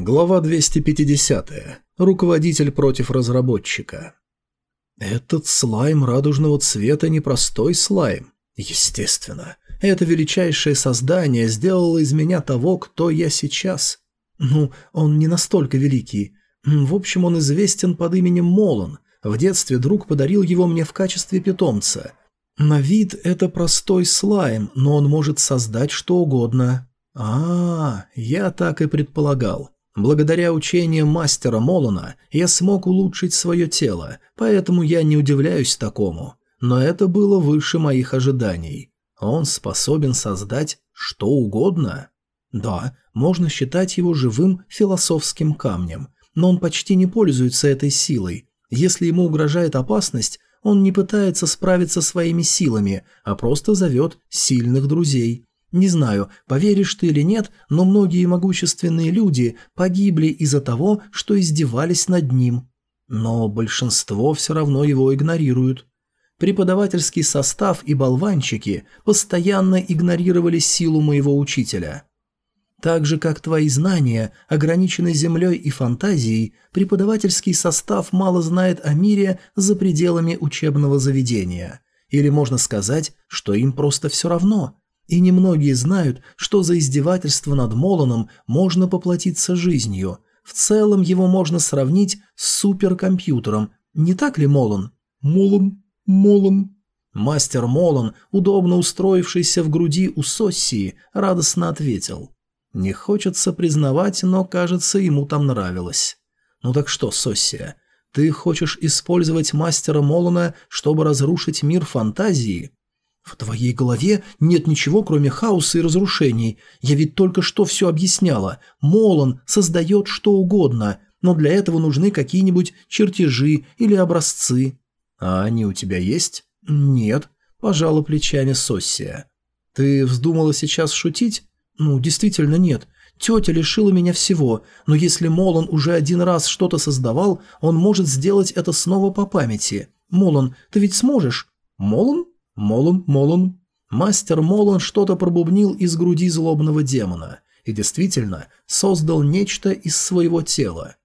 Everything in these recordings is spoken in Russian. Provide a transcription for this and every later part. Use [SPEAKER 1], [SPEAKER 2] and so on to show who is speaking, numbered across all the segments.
[SPEAKER 1] Глава 250. Руководитель против разработчика. Этот слайм радужного цвета непростой слайм. Естественно. Это величайшее создание сделало из меня того, кто я сейчас. Ну, он не настолько великий. В общем, он известен под именем Молон. В детстве друг подарил его мне в качестве питомца. На вид это простой слайм, но он может создать что угодно. А, я так и предполагал. Благодаря учениям мастера Молона я смог улучшить свое тело, поэтому я не удивляюсь такому. Но это было выше моих ожиданий. Он способен создать что угодно. Да, можно считать его живым философским камнем, но он почти не пользуется этой силой. Если ему угрожает опасность, он не пытается справиться своими силами, а просто зовет сильных друзей. Не знаю, поверишь ты или нет, но многие могущественные люди погибли из-за того, что издевались над ним. Но большинство все равно его игнорируют. Преподавательский состав и болванчики постоянно игнорировали силу моего учителя. Так же, как твои знания ограничены землей и фантазией, преподавательский состав мало знает о мире за пределами учебного заведения. Или можно сказать, что им просто все равно – и немногие знают, что за издевательство над Молоном можно поплатиться жизнью. В целом его можно сравнить с суперкомпьютером. Не так ли, Молон? Молон, Молон. Мастер Молон, удобно устроившийся в груди у Соссии, радостно ответил. Не хочется признавать, но, кажется, ему там нравилось. Ну так что, Соссия, ты хочешь использовать мастера Молона, чтобы разрушить мир фантазии? «В твоей голове нет ничего, кроме хаоса и разрушений. Я ведь только что все объясняла. Молон создает что угодно, но для этого нужны какие-нибудь чертежи или образцы». «А они у тебя есть?» «Нет», – пожала плечами Соссия. «Ты вздумала сейчас шутить?» «Ну, действительно нет. Тетя лишила меня всего, но если Молон уже один раз что-то создавал, он может сделать это снова по памяти. Молон, ты ведь сможешь?» «Молон?» Молон, Молон. Мастер Молон что-то пробубнил из груди злобного демона и действительно создал нечто из своего тела.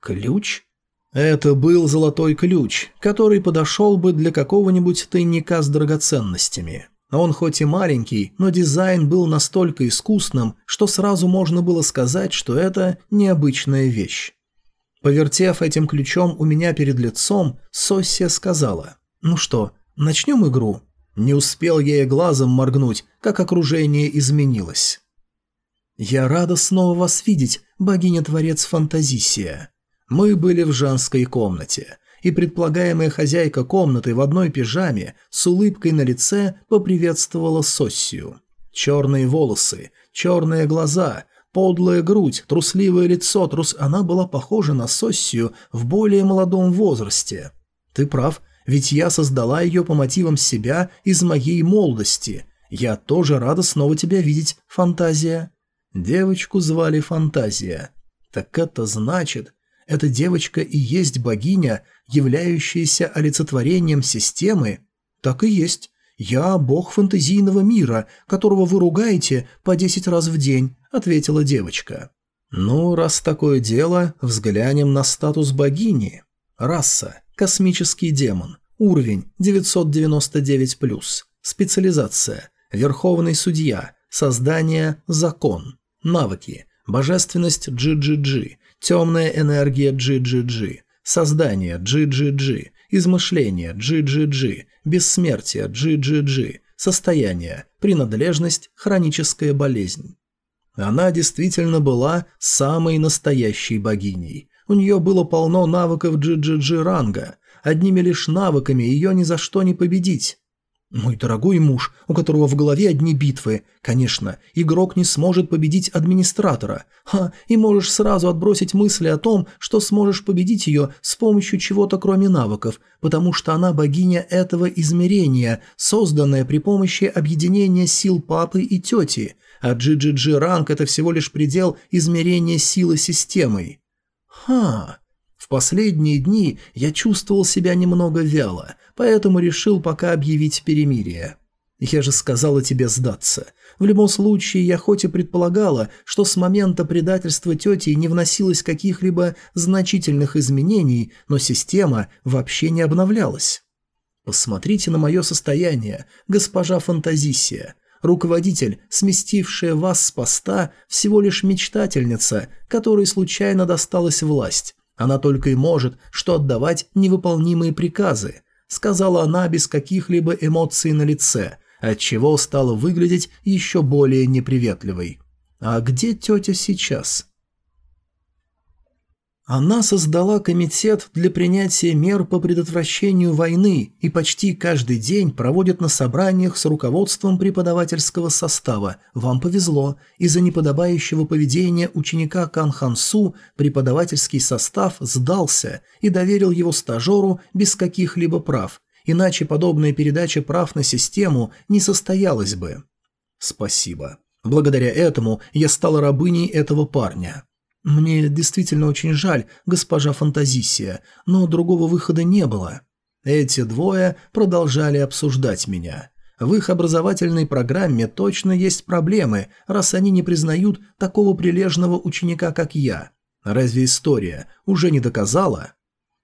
[SPEAKER 1] Ключ? Это был золотой ключ, который подошел бы для какого-нибудь тайника с драгоценностями. Он хоть и маленький, но дизайн был настолько искусным, что сразу можно было сказать, что это необычная вещь. Повертев этим ключом у меня перед лицом, Соссия сказала, «Ну что, начнем игру?» Не успел я и глазом моргнуть, как окружение изменилось. «Я рада снова вас видеть, богиня-творец Фантазисия». Мы были в женской комнате, и предполагаемая хозяйка комнаты в одной пижаме с улыбкой на лице поприветствовала Соссию. Черные волосы, черные глаза, подлая грудь, трусливое лицо, трус... Она была похожа на Соссию в более молодом возрасте. Ты прав, ведь я создала ее по мотивам себя из моей молодости. Я тоже рада снова тебя видеть, Фантазия». Девочку звали Фантазия. Так это значит, эта девочка и есть богиня, являющаяся олицетворением системы? Так и есть. Я бог фантазийного мира, которого вы ругаете по десять раз в день, ответила девочка. Ну, раз такое дело, взглянем на статус богини. Раса. Космический демон. Уровень 999+. Специализация. Верховный судья. Создание. Закон. Навыки. Божественность GGG. Темная энергия GGG. Создание GGG. Измышление GGG. Бессмертие GGG. Состояние. Принадлежность. Хроническая болезнь. Она действительно была самой настоящей богиней. У нее было полно навыков GGG ранга. Одними лишь навыками ее ни за что не победить. Мой дорогой муж, у которого в голове одни битвы. Конечно, игрок не сможет победить администратора. Ха, и можешь сразу отбросить мысли о том, что сможешь победить ее с помощью чего-то кроме навыков, потому что она богиня этого измерения, созданная при помощи объединения сил папы и тети, а GGG ранг – это всего лишь предел измерения силы системой. Ха. В последние дни я чувствовал себя немного вяло, поэтому решил пока объявить перемирие. Я же сказала тебе сдаться. В любом случае, я хоть и предполагала, что с момента предательства тети не вносилось каких-либо значительных изменений, но система вообще не обновлялась. Посмотрите на мое состояние, госпожа Фантазисия. Руководитель, сместившая вас с поста, всего лишь мечтательница, которой случайно досталась власть. Она только и может, что отдавать невыполнимые приказы, сказала она без каких-либо эмоций на лице, отчего стала выглядеть еще более неприветливой. А где тетя сейчас? Она создала комитет для принятия мер по предотвращению войны и почти каждый день проводит на собраниях с руководством преподавательского состава. Вам повезло. Из-за неподобающего поведения ученика Кан Хансу преподавательский состав сдался и доверил его стажеру без каких-либо прав. Иначе подобная передача прав на систему не состоялась бы. Спасибо. Благодаря этому я стала рабыней этого парня. «Мне действительно очень жаль, госпожа Фантазисия, но другого выхода не было». Эти двое продолжали обсуждать меня. В их образовательной программе точно есть проблемы, раз они не признают такого прилежного ученика, как я. Разве история уже не доказала?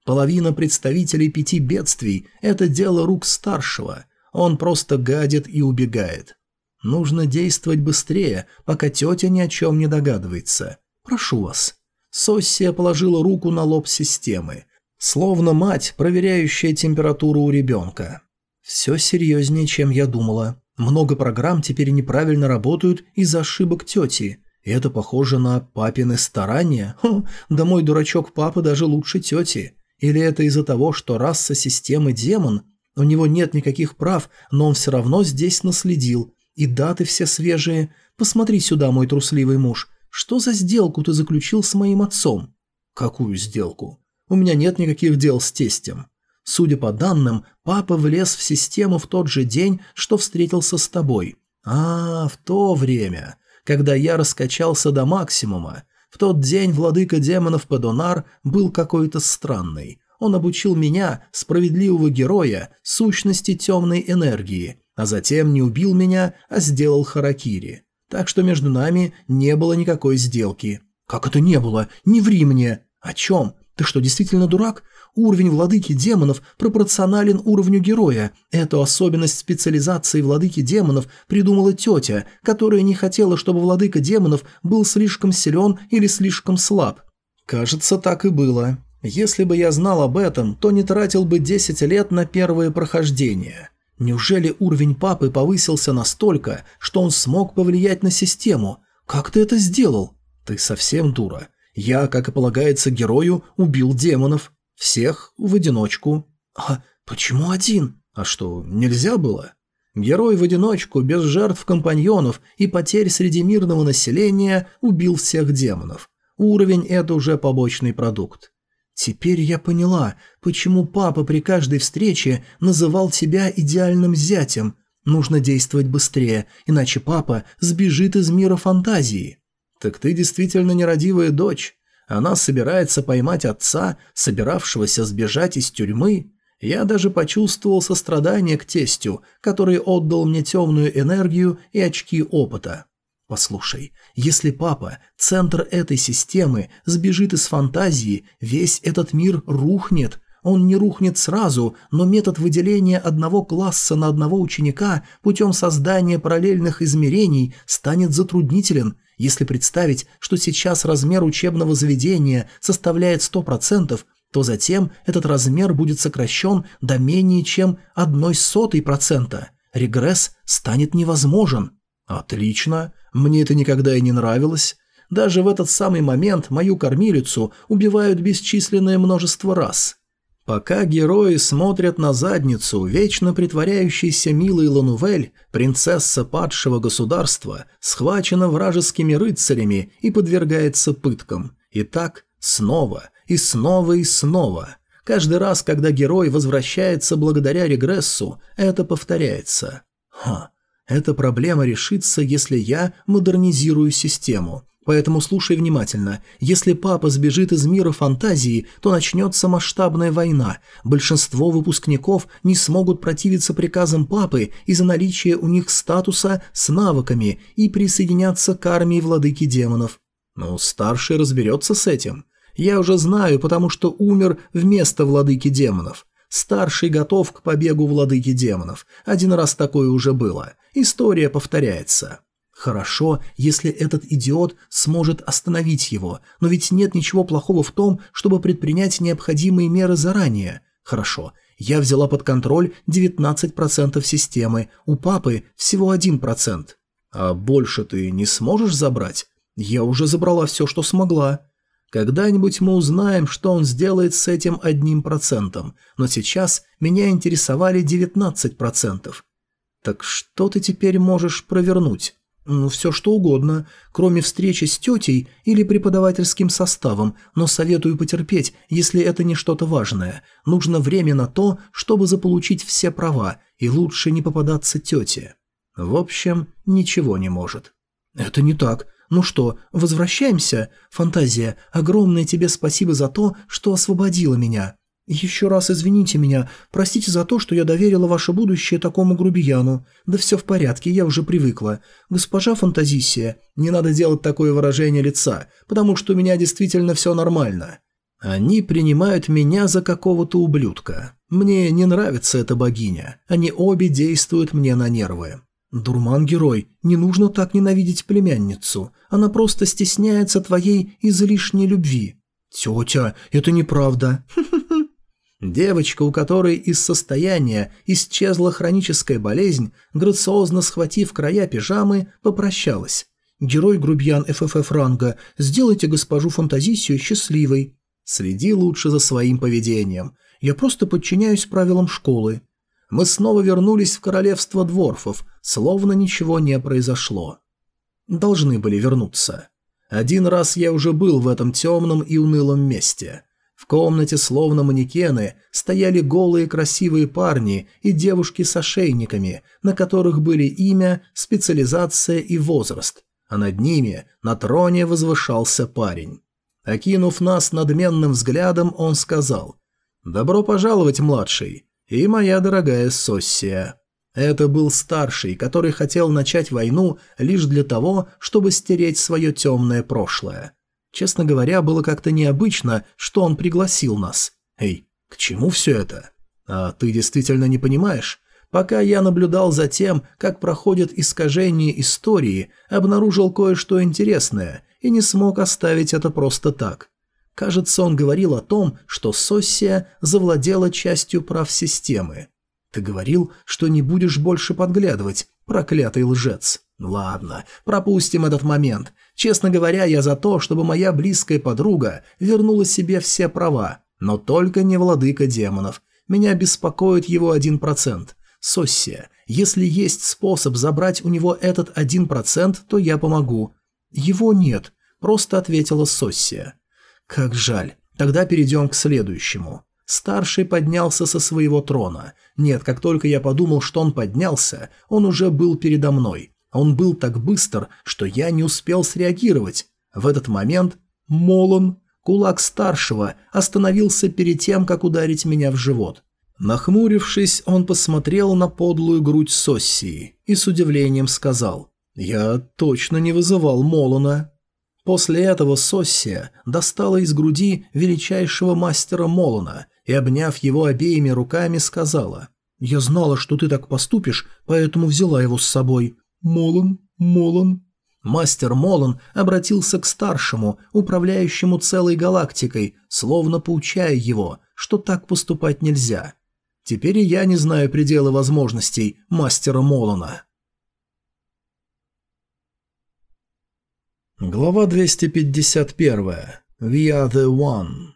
[SPEAKER 1] Половина представителей пяти бедствий – это дело рук старшего. Он просто гадит и убегает. Нужно действовать быстрее, пока тетя ни о чем не догадывается. «Прошу вас». Соссия положила руку на лоб системы, словно мать, проверяющая температуру у ребенка. «Все серьезнее, чем я думала. Много программ теперь неправильно работают из-за ошибок тети. Это похоже на папины старания. Хм, да мой дурачок папа даже лучше тети. Или это из-за того, что раса системы демон? У него нет никаких прав, но он все равно здесь наследил. И даты все свежие. Посмотри сюда, мой трусливый муж. Что за сделку ты заключил с моим отцом? Какую сделку? У меня нет никаких дел с тестем. Судя по данным, папа влез в систему в тот же день, что встретился с тобой. А, в то время, когда я раскачался до максимума. В тот день владыка демонов Падонар был какой-то странный. Он обучил меня, справедливого героя, сущности темной энергии, а затем не убил меня, а сделал харакири. Так что между нами не было никакой сделки. Как это не было? Не ври мне. О чем? Ты что, действительно дурак? Уровень владыки демонов пропорционален уровню героя. Эту особенность специализации владыки демонов придумала тетя, которая не хотела, чтобы владыка демонов был слишком силен или слишком слаб. Кажется, так и было. Если бы я знал об этом, то не тратил бы 10 лет на первое прохождение. Неужели уровень папы повысился настолько, что он смог повлиять на систему? Как ты это сделал? Ты совсем дура. Я, как и полагается герою, убил демонов. Всех в одиночку. А почему один? А что, нельзя было? Герой в одиночку, без жертв компаньонов и потерь среди мирного населения, убил всех демонов. Уровень – это уже побочный продукт. Теперь я поняла, почему папа при каждой встрече называл тебя идеальным зятем. Нужно действовать быстрее, иначе папа сбежит из мира фантазии. Так ты действительно нерадивая дочь. Она собирается поймать отца, собиравшегося сбежать из тюрьмы. Я даже почувствовал сострадание к тестю, который отдал мне темную энергию и очки опыта. Послушай, если папа, центр этой системы, сбежит из фантазии, весь этот мир рухнет. Он не рухнет сразу, но метод выделения одного класса на одного ученика путем создания параллельных измерений станет затруднителен, если представить, что сейчас размер учебного заведения составляет 100%, то затем этот размер будет сокращен до менее чем одной сотой процента. Регресс станет невозможен. Отлично. Мне это никогда и не нравилось. Даже в этот самый момент мою кормилицу убивают бесчисленное множество раз. Пока герои смотрят на задницу, вечно притворяющейся милой Ланувель, принцесса падшего государства, схвачена вражескими рыцарями и подвергается пыткам. И так снова, и снова, и снова. Каждый раз, когда герой возвращается благодаря регрессу, это повторяется. Ха, эта проблема решится, если я модернизирую систему. Поэтому слушай внимательно. Если папа сбежит из мира фантазии, то начнется масштабная война. Большинство выпускников не смогут противиться приказам папы из-за наличия у них статуса с навыками и присоединяться к армии владыки демонов. Ну, старший разберется с этим. Я уже знаю, потому что умер вместо владыки демонов. Старший готов к побегу владыки демонов. Один раз такое уже было. История повторяется. Хорошо, если этот идиот сможет остановить его, но ведь нет ничего плохого в том, чтобы предпринять необходимые меры заранее. Хорошо, я взяла под контроль 19% системы, у папы всего 1%. А больше ты не сможешь забрать? Я уже забрала все, что смогла. Когда-нибудь мы узнаем, что он сделает с этим одним процентом, но сейчас меня интересовали 19%. Так что ты теперь можешь провернуть? Ну, все что угодно, кроме встречи с тетей или преподавательским составом, но советую потерпеть, если это не что-то важное. Нужно время на то, чтобы заполучить все права, и лучше не попадаться тете. В общем, ничего не может. Это не так. Ну что, возвращаемся? Фантазия, огромное тебе спасибо за то, что освободила меня. «Еще раз извините меня, простите за то, что я доверила ваше будущее такому грубияну. Да все в порядке, я уже привыкла. Госпожа Фантазисия, не надо делать такое выражение лица, потому что у меня действительно все нормально». Они принимают меня за какого-то ублюдка. Мне не нравится эта богиня. Они обе действуют мне на нервы. «Дурман-герой, не нужно так ненавидеть племянницу. Она просто стесняется твоей излишней любви». «Тетя, это неправда». Девочка, у которой из состояния исчезла хроническая болезнь, грациозно схватив края пижамы, попрощалась. «Герой-грубьян ФФФ ранга, сделайте госпожу Фантазисию счастливой». Следи лучше за своим поведением. Я просто подчиняюсь правилам школы. Мы снова вернулись в королевство дворфов, словно ничего не произошло. Должны были вернуться. Один раз я уже был в этом темном и унылом месте. В комнате, словно манекены, стояли голые красивые парни и девушки с ошейниками, на которых были имя, специализация и возраст, а над ними на троне возвышался парень. Окинув нас надменным взглядом, он сказал «Добро пожаловать, младший, и моя дорогая Соссия». Это был старший, который хотел начать войну лишь для того, чтобы стереть свое темное прошлое. Честно говоря, было как-то необычно, что он пригласил нас. Эй, к чему все это? А ты действительно не понимаешь? Пока я наблюдал за тем, как проходит искажение истории, обнаружил кое-что интересное и не смог оставить это просто так. Кажется, он говорил о том, что Соссия завладела частью прав системы. Ты говорил, что не будешь больше подглядывать, проклятый лжец. Ладно, пропустим этот момент. Честно говоря, я за то, чтобы моя близкая подруга вернула себе все права, но только не владыка демонов. Меня беспокоит его один процент. Соссия, если есть способ забрать у него этот один процент, то я помогу. Его нет, просто ответила Соссия. Как жаль. Тогда перейдем к следующему. Старший поднялся со своего трона. Нет, как только я подумал, что он поднялся, он уже был передо мной. Он был так быстр, что я не успел среагировать. В этот момент Молон, кулак старшего, остановился перед тем, как ударить меня в живот. Нахмурившись, он посмотрел на подлую грудь Соссии и с удивлением сказал «Я точно не вызывал Молона». После этого Соссия достала из груди величайшего мастера Молона и, обняв его обеими руками, сказала «Я знала, что ты так поступишь, поэтому взяла его с собой. «Молон, Молон». Мастер Молон обратился к старшему, управляющему целой галактикой, словно поучая его, что так поступать нельзя. Теперь и я не знаю предела возможностей мастера Молона. Глава 251. We are the one.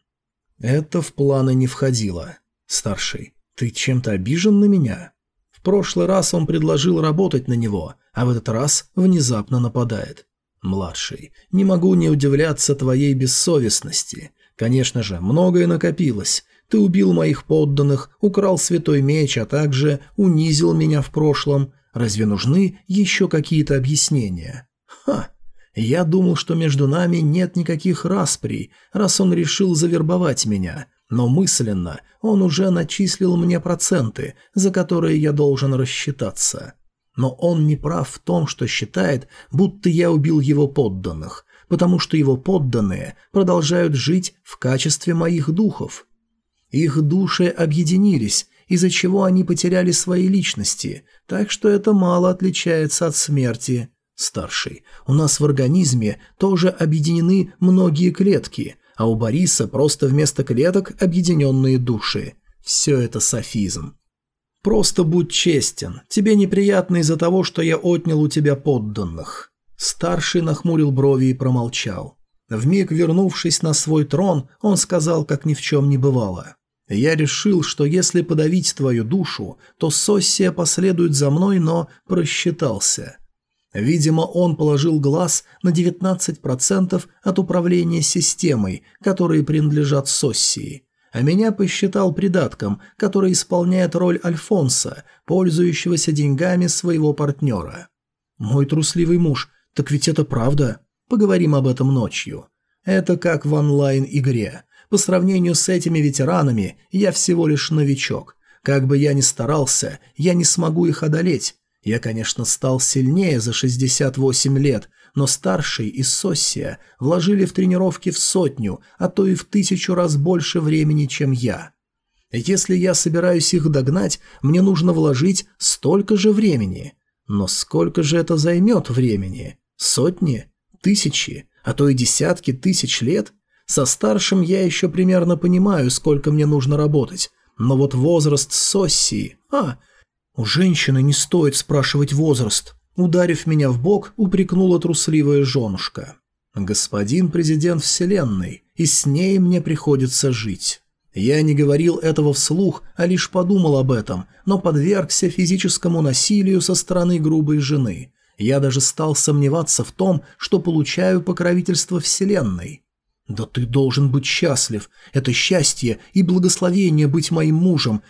[SPEAKER 1] Это в планы не входило. Старший, ты чем-то обижен на меня? В прошлый раз он предложил работать на него, а в этот раз внезапно нападает. Младший, не могу не удивляться твоей бессовестности. Конечно же, многое накопилось. Ты убил моих подданных, украл святой меч, а также унизил меня в прошлом. Разве нужны еще какие-то объяснения? Ха! Я думал, что между нами нет никаких расприй, раз он решил завербовать меня, но мысленно он уже начислил мне проценты, за которые я должен рассчитаться. Но он не прав в том, что считает, будто я убил его подданных, потому что его подданные продолжают жить в качестве моих духов. Их души объединились, из-за чего они потеряли свои личности, так что это мало отличается от смерти. Старший, у нас в организме тоже объединены многие клетки, а у Бориса просто вместо клеток объединенные души. Все это софизм. Просто будь честен, тебе неприятно из-за того, что я отнял у тебя подданных. Старший нахмурил брови и промолчал. Вмиг вернувшись на свой трон, он сказал, как ни в чем не бывало. «Я решил, что если подавить твою душу, то Соссия последует за мной, но просчитался». Видимо, он положил глаз на 19% от управления системой, которые принадлежат Соссии, а меня посчитал придатком, который исполняет роль Альфонса, пользующегося деньгами своего партнера. Мой трусливый муж так ведь это правда. Поговорим об этом ночью. Это как в онлайн-игре. По сравнению с этими ветеранами, я всего лишь новичок. Как бы я ни старался, я не смогу их одолеть. Я, конечно, стал сильнее за 68 лет, но старший и Соссия вложили в тренировки в сотню, а то и в тысячу раз больше времени, чем я. Если я собираюсь их догнать, мне нужно вложить столько же времени. Но сколько же это займет времени? Сотни? Тысячи? А то и десятки тысяч лет? Со старшим я еще примерно понимаю, сколько мне нужно работать. Но вот возраст Соссии... А, у женщины не стоит спрашивать возраст. Ударив меня в бок, упрекнула трусливая женушка. «Господин президент Вселенной, и с ней мне приходится жить». Я не говорил этого вслух, а лишь подумал об этом, но подвергся физическому насилию со стороны грубой жены. Я даже стал сомневаться в том, что получаю покровительство Вселенной. «Да ты должен быть счастлив. Это счастье и благословение быть моим мужем.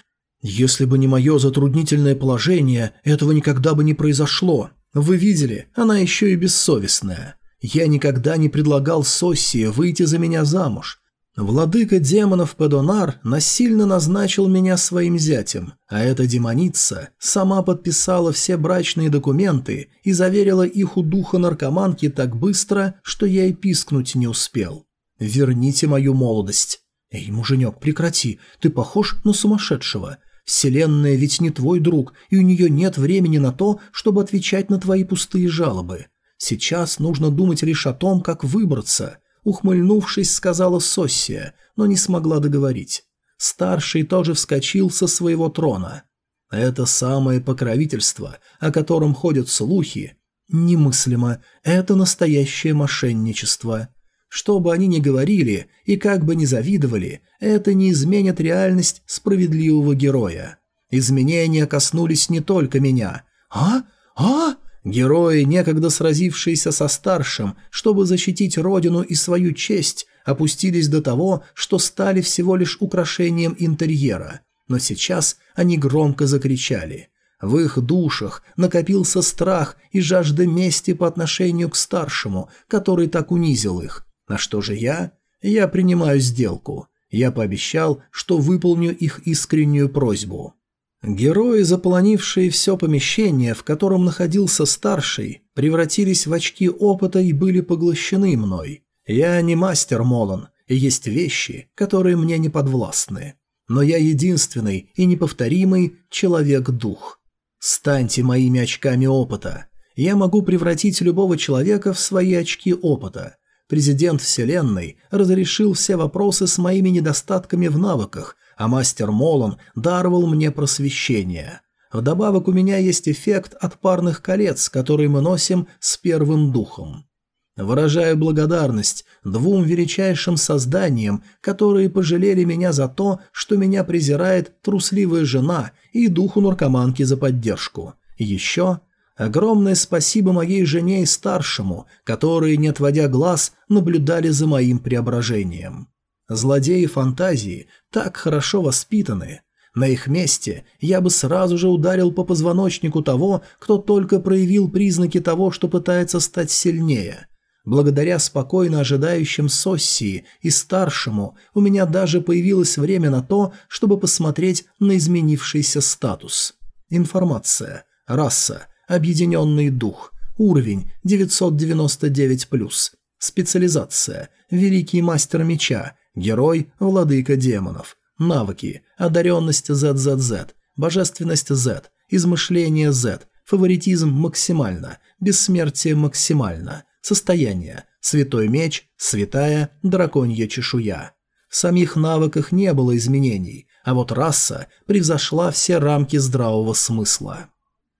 [SPEAKER 1] Если бы не мое затруднительное положение, этого никогда бы не произошло. Вы видели, она еще и бессовестная. Я никогда не предлагал Соссии выйти за меня замуж. Владыка демонов Падонар насильно назначил меня своим зятем, а эта демоница сама подписала все брачные документы и заверила их у духа наркоманки так быстро, что я и пискнуть не успел. Верните мою молодость. Эй, муженек, прекрати, ты похож на сумасшедшего. Вселенная ведь не твой друг, и у нее нет времени на то, чтобы отвечать на твои пустые жалобы. Сейчас нужно думать лишь о том, как выбраться – Ухмыльнувшись, сказала Соссия, но не смогла договорить. Старший тоже вскочил со своего трона. Это самое покровительство, о котором ходят слухи, немыслимо, это настоящее мошенничество. Что бы они ни говорили и как бы ни завидовали, это не изменит реальность справедливого героя. Изменения коснулись не только меня. «А? А?» Герои, некогда сразившиеся со старшим, чтобы защитить родину и свою честь, опустились до того, что стали всего лишь украшением интерьера. Но сейчас они громко закричали. В их душах накопился страх и жажда мести по отношению к старшему, который так унизил их. На что же я? Я принимаю сделку. Я пообещал, что выполню их искреннюю просьбу. Герои, заполонившие все помещение, в котором находился старший, превратились в очки опыта и были поглощены мной. Я не мастер Молон, и есть вещи, которые мне не подвластны. Но я единственный и неповторимый человек-дух. Станьте моими очками опыта. Я могу превратить любого человека в свои очки опыта. Президент Вселенной разрешил все вопросы с моими недостатками в навыках, а мастер Молон даровал мне просвещение. Вдобавок у меня есть эффект от парных колец, которые мы носим с первым духом. Выражаю благодарность двум величайшим созданиям, которые пожалели меня за то, что меня презирает трусливая жена и духу наркоманки за поддержку. еще огромное спасибо моей жене и старшему, которые, не отводя глаз, наблюдали за моим преображением. Злодеи фантазии так хорошо воспитаны. На их месте я бы сразу же ударил по позвоночнику того, кто только проявил признаки того, что пытается стать сильнее. Благодаря спокойно ожидающим Соссии и старшему у меня даже появилось время на то, чтобы посмотреть на изменившийся статус. Информация. Раса. Объединенный дух. Уровень 999+. Специализация. Великий мастер меча. Герой. Владыка демонов. Навыки. Одаренность ZZZ. Божественность Z. Измышление Z. Фаворитизм максимально. Бессмертие максимально. Состояние. Святой меч, святая, драконья чешуя. В самих навыках не было изменений, а вот раса превзошла все рамки здравого смысла.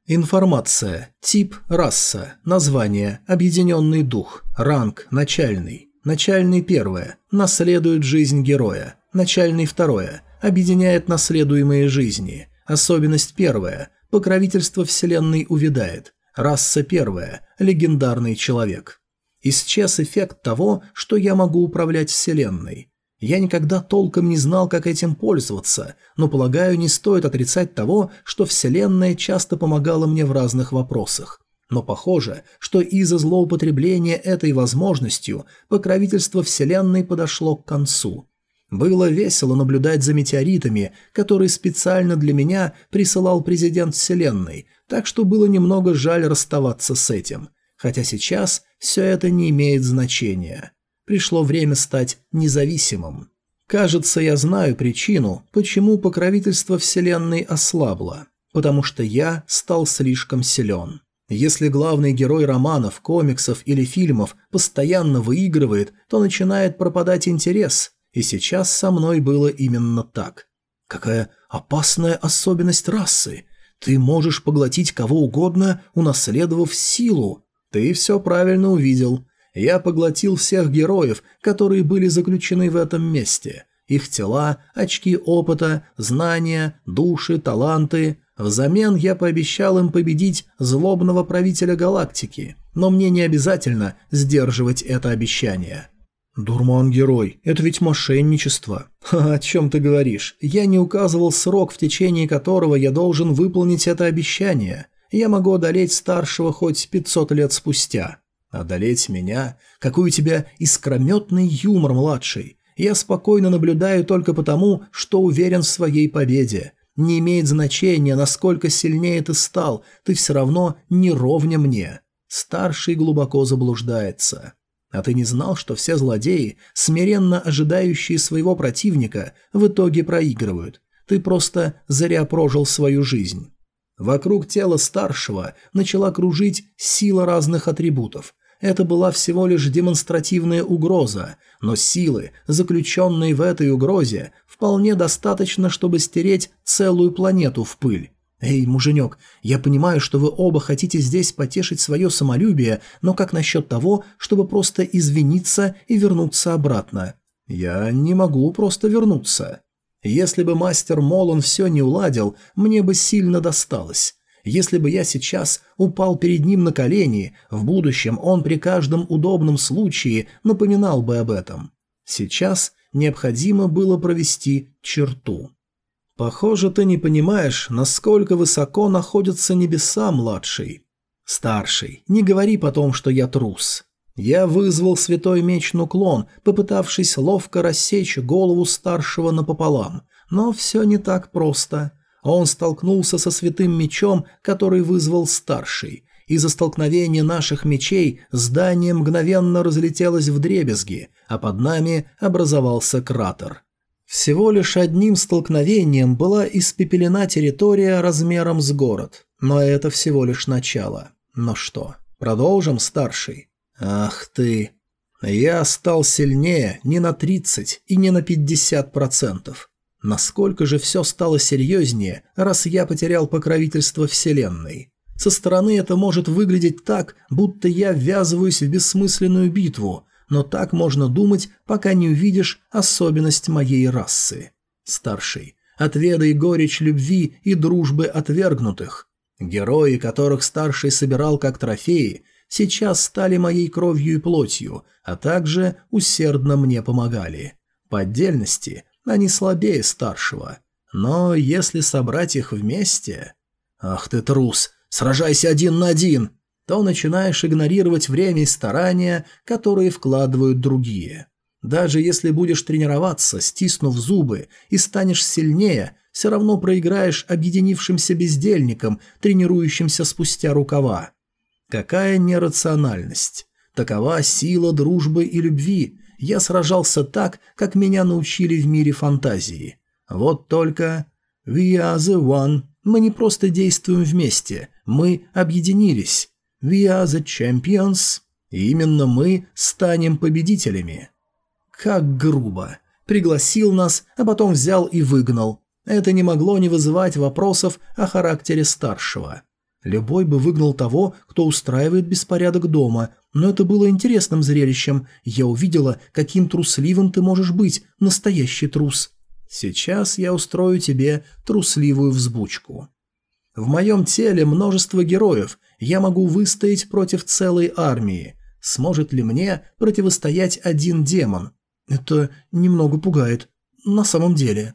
[SPEAKER 1] Информация. Тип – раса. Название – объединенный дух. Ранг – начальный. Начальный – первое. Наследует жизнь героя. Начальный – второе. Объединяет наследуемые жизни. Особенность первая. Покровительство Вселенной увядает. Раса первая. Легендарный человек. Исчез эффект того, что я могу управлять Вселенной. Я никогда толком не знал, как этим пользоваться, но, полагаю, не стоит отрицать того, что Вселенная часто помогала мне в разных вопросах. Но похоже, что из-за злоупотребления этой возможностью покровительство Вселенной подошло к концу. Было весело наблюдать за метеоритами, которые специально для меня присылал президент Вселенной, так что было немного жаль расставаться с этим. Хотя сейчас все это не имеет значения. Пришло время стать независимым. Кажется, я знаю причину, почему покровительство Вселенной ослабло. Потому что я стал слишком силен. Если главный герой романов, комиксов или фильмов постоянно выигрывает, то начинает пропадать интерес – и сейчас со мной было именно так. Какая опасная особенность расы. Ты можешь поглотить кого угодно, унаследовав силу. Ты все правильно увидел. Я поглотил всех героев, которые были заключены в этом месте. Их тела, очки опыта, знания, души, таланты. Взамен я пообещал им победить злобного правителя галактики, но мне не обязательно сдерживать это обещание. «Дурман-герой, это ведь мошенничество». «Ха, о чем ты говоришь? Я не указывал срок, в течение которого я должен выполнить это обещание. Я могу одолеть старшего хоть 500 лет спустя». «Одолеть меня? Какой у тебя искрометный юмор, младший. Я спокойно наблюдаю только потому, что уверен в своей победе. Не имеет значения, насколько сильнее ты стал, ты все равно не ровня мне». Старший глубоко заблуждается. А ты не знал, что все злодеи, смиренно ожидающие своего противника, в итоге проигрывают? Ты просто зря прожил свою жизнь. Вокруг тела старшего начала кружить сила разных атрибутов. Это была всего лишь демонстративная угроза, но силы, заключенные в этой угрозе, вполне достаточно, чтобы стереть целую планету в пыль. «Эй, муженек, я понимаю, что вы оба хотите здесь потешить свое самолюбие, но как насчет того, чтобы просто извиниться и вернуться обратно?» «Я не могу просто вернуться. Если бы мастер Молон все не уладил, мне бы сильно досталось». Если бы я сейчас упал перед ним на колени, в будущем он при каждом удобном случае напоминал бы об этом. Сейчас необходимо было провести черту. Похоже, ты не понимаешь, насколько высоко находятся небеса, младший. Старший, не говори потом, что я трус. Я вызвал святой меч Нуклон, попытавшись ловко рассечь голову старшего напополам, но все не так просто. Он столкнулся со святым мечом, который вызвал старший. Из-за столкновения наших мечей здание мгновенно разлетелось в дребезги, а под нами образовался кратер. Всего лишь одним столкновением была испепелена территория размером с город, но это всего лишь начало. Но что, продолжим, старший? Ах ты... Я стал сильнее не на 30 и не на 50%. Насколько же все стало серьезнее, раз я потерял покровительство Вселенной? Со стороны это может выглядеть так, будто я ввязываюсь в бессмысленную битву, но так можно думать, пока не увидишь особенность моей расы. Старший, отведай горечь любви и дружбы отвергнутых. Герои, которых старший собирал как трофеи, сейчас стали моей кровью и плотью, а также усердно мне помогали. По отдельности они слабее старшего, но если собрать их вместе... Ах ты трус, сражайся один на один! то начинаешь игнорировать время и старания, которые вкладывают другие. Даже если будешь тренироваться, стиснув зубы, и станешь сильнее, все равно проиграешь объединившимся бездельникам, тренирующимся спустя рукава. Какая нерациональность! Такова сила дружбы и любви. Я сражался так, как меня научили в мире фантазии. Вот только... We are the one. Мы не просто действуем вместе, мы объединились. We are the champions. И именно мы станем победителями. Как грубо. Пригласил нас, а потом взял и выгнал. Это не могло не вызывать вопросов о характере старшего. Любой бы выгнал того, кто устраивает беспорядок дома, но это было интересным зрелищем. Я увидела, каким трусливым ты можешь быть, настоящий трус. Сейчас я устрою тебе трусливую взбучку. В моем теле множество героев, я могу выстоять против целой армии. Сможет ли мне противостоять один демон? Это немного пугает. На самом деле.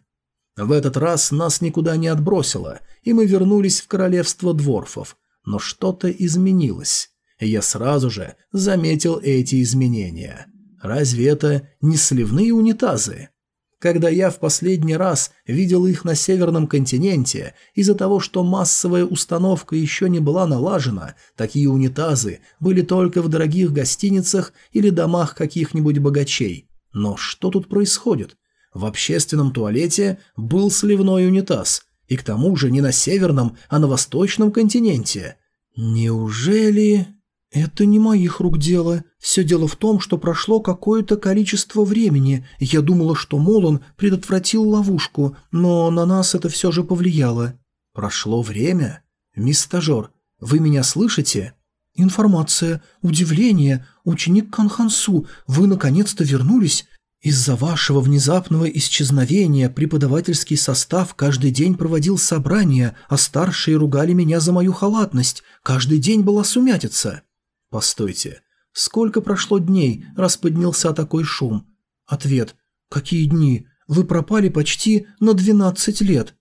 [SPEAKER 1] В этот раз нас никуда не отбросило, и мы вернулись в королевство дворфов. Но что-то изменилось. Я сразу же заметил эти изменения. Разве это не сливные унитазы? Когда я в последний раз видел их на Северном континенте, из-за того, что массовая установка еще не была налажена, такие унитазы были только в дорогих гостиницах или домах каких-нибудь богачей. Но что тут происходит? В общественном туалете был сливной унитаз, и к тому же не на северном, а на восточном континенте. Неужели... «Это не моих рук дело. Все дело в том, что прошло какое-то количество времени. Я думала, что Молон предотвратил ловушку, но на нас это все же повлияло». «Прошло время? Мисс Стажер, вы меня слышите?» «Информация. Удивление. Ученик Канхансу, вы наконец-то вернулись. Из-за вашего внезапного исчезновения преподавательский состав каждый день проводил собрания, а старшие ругали меня за мою халатность. Каждый день была сумятица. Постойте, сколько прошло дней, раз поднялся такой шум? Ответ. Какие дни? Вы пропали почти на 12 лет.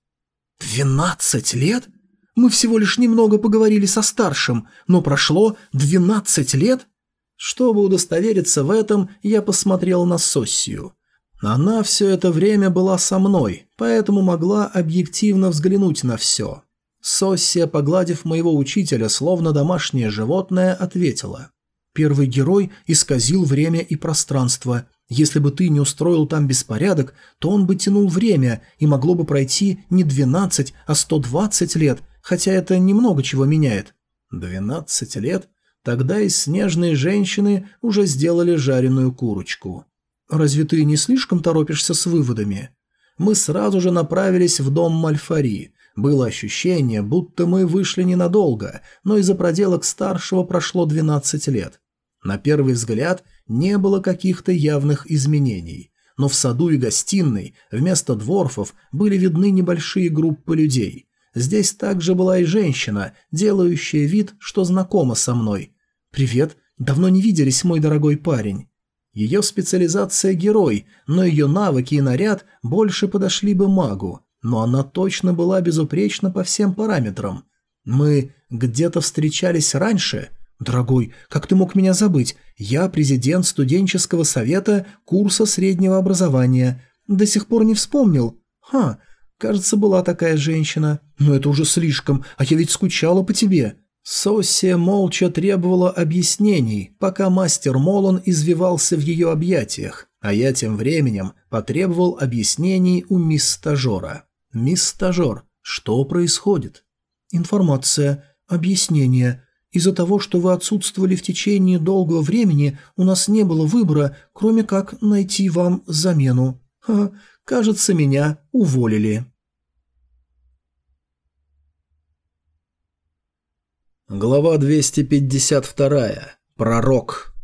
[SPEAKER 1] 12 лет? Мы всего лишь немного поговорили со старшим, но прошло 12 лет? Чтобы удостовериться в этом, я посмотрел на Соссию. Она все это время была со мной, поэтому могла объективно взглянуть на все. Соссия, погладив моего учителя, словно домашнее животное, ответила. «Первый герой исказил время и пространство. Если бы ты не устроил там беспорядок, то он бы тянул время, и могло бы пройти не 12, а 120 лет, хотя это немного чего меняет». «12 лет?» Тогда из снежной женщины уже сделали жареную курочку. «Разве ты не слишком торопишься с выводами?» Мы сразу же направились в дом Мальфари. Было ощущение, будто мы вышли ненадолго, но из-за проделок старшего прошло 12 лет. На первый взгляд не было каких-то явных изменений, но в саду и гостиной вместо дворфов были видны небольшие группы людей. Здесь также была и женщина, делающая вид, что знакома со мной, «Привет. Давно не виделись, мой дорогой парень». Ее специализация – герой, но ее навыки и наряд больше подошли бы магу, но она точно была безупречна по всем параметрам. Мы где-то встречались раньше? Дорогой, как ты мог меня забыть? Я президент студенческого совета курса среднего образования. До сих пор не вспомнил. Ха, кажется, была такая женщина. Но это уже слишком, а я ведь скучала по тебе. Соссия молча требовала объяснений, пока мастер Молон извивался в ее объятиях, а я тем временем потребовал объяснений у мисс Стажера. «Мисс Стажер, что происходит?» «Информация, объяснение. Из-за того, что вы отсутствовали в течение долгого времени, у нас не было выбора, кроме как найти вам замену. Ха, кажется, меня уволили». Глава 252. Пророк.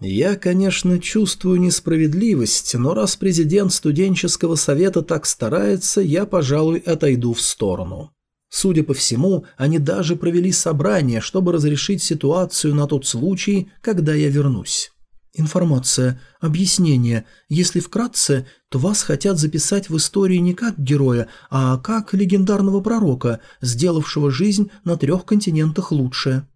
[SPEAKER 1] Я, конечно, чувствую несправедливость, но раз президент студенческого совета так старается, я, пожалуй, отойду в сторону. Судя по всему, они даже провели собрание, чтобы разрешить ситуацию на тот случай, когда я вернусь. Информация, объяснение. Если вкратце, то вас хотят записать в истории не как героя, а как легендарного пророка, сделавшего жизнь на трех континентах лучше.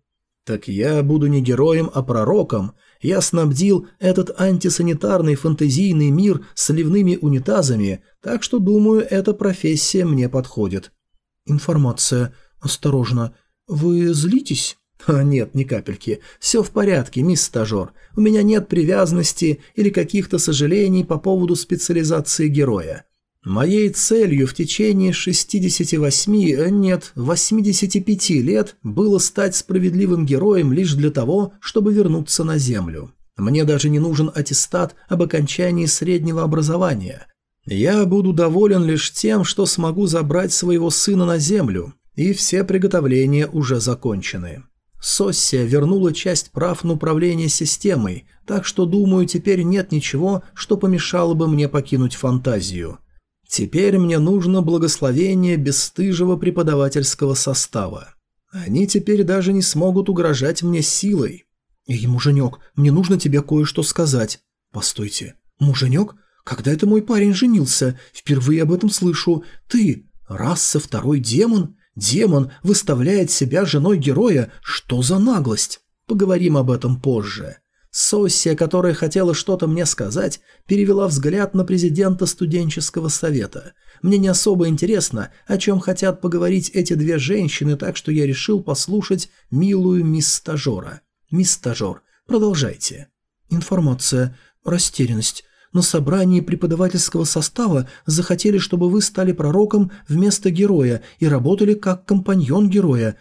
[SPEAKER 1] Так я буду не героем, а пророком. Я снабдил этот антисанитарный фантазийный мир сливными унитазами, так что, думаю, эта профессия мне подходит. Информация. Осторожно. Вы злитесь? А нет, ни капельки. Все в порядке, мисс стажер. У меня нет привязанности или каких-то сожалений по поводу специализации героя. Моей целью в течение 68, э, нет, 85 лет было стать справедливым героем лишь для того, чтобы вернуться на Землю. Мне даже не нужен аттестат об окончании среднего образования. Я буду доволен лишь тем, что смогу забрать своего сына на Землю, и все приготовления уже закончены. Соссия вернула часть прав на управление системой, так что, думаю, теперь нет ничего, что помешало бы мне покинуть фантазию. Теперь мне нужно благословение бесстыжего преподавательского состава. Они теперь даже не смогут угрожать мне силой. «Эй, муженек, мне нужно тебе кое-что сказать». «Постойте, муженек? Когда это мой парень женился? Впервые об этом слышу. Ты, раса второй демон? Демон выставляет себя женой героя. Что за наглость? Поговорим об этом позже. Соссия, которая хотела что-то мне сказать, перевела взгляд на президента студенческого совета. Мне не особо интересно, о чем хотят поговорить эти две женщины, так что я решил послушать милую мисс стажера. Мисс стажер, продолжайте. Информация. Растерянность. На собрании преподавательского состава захотели, чтобы вы стали пророком вместо героя и работали как компаньон героя.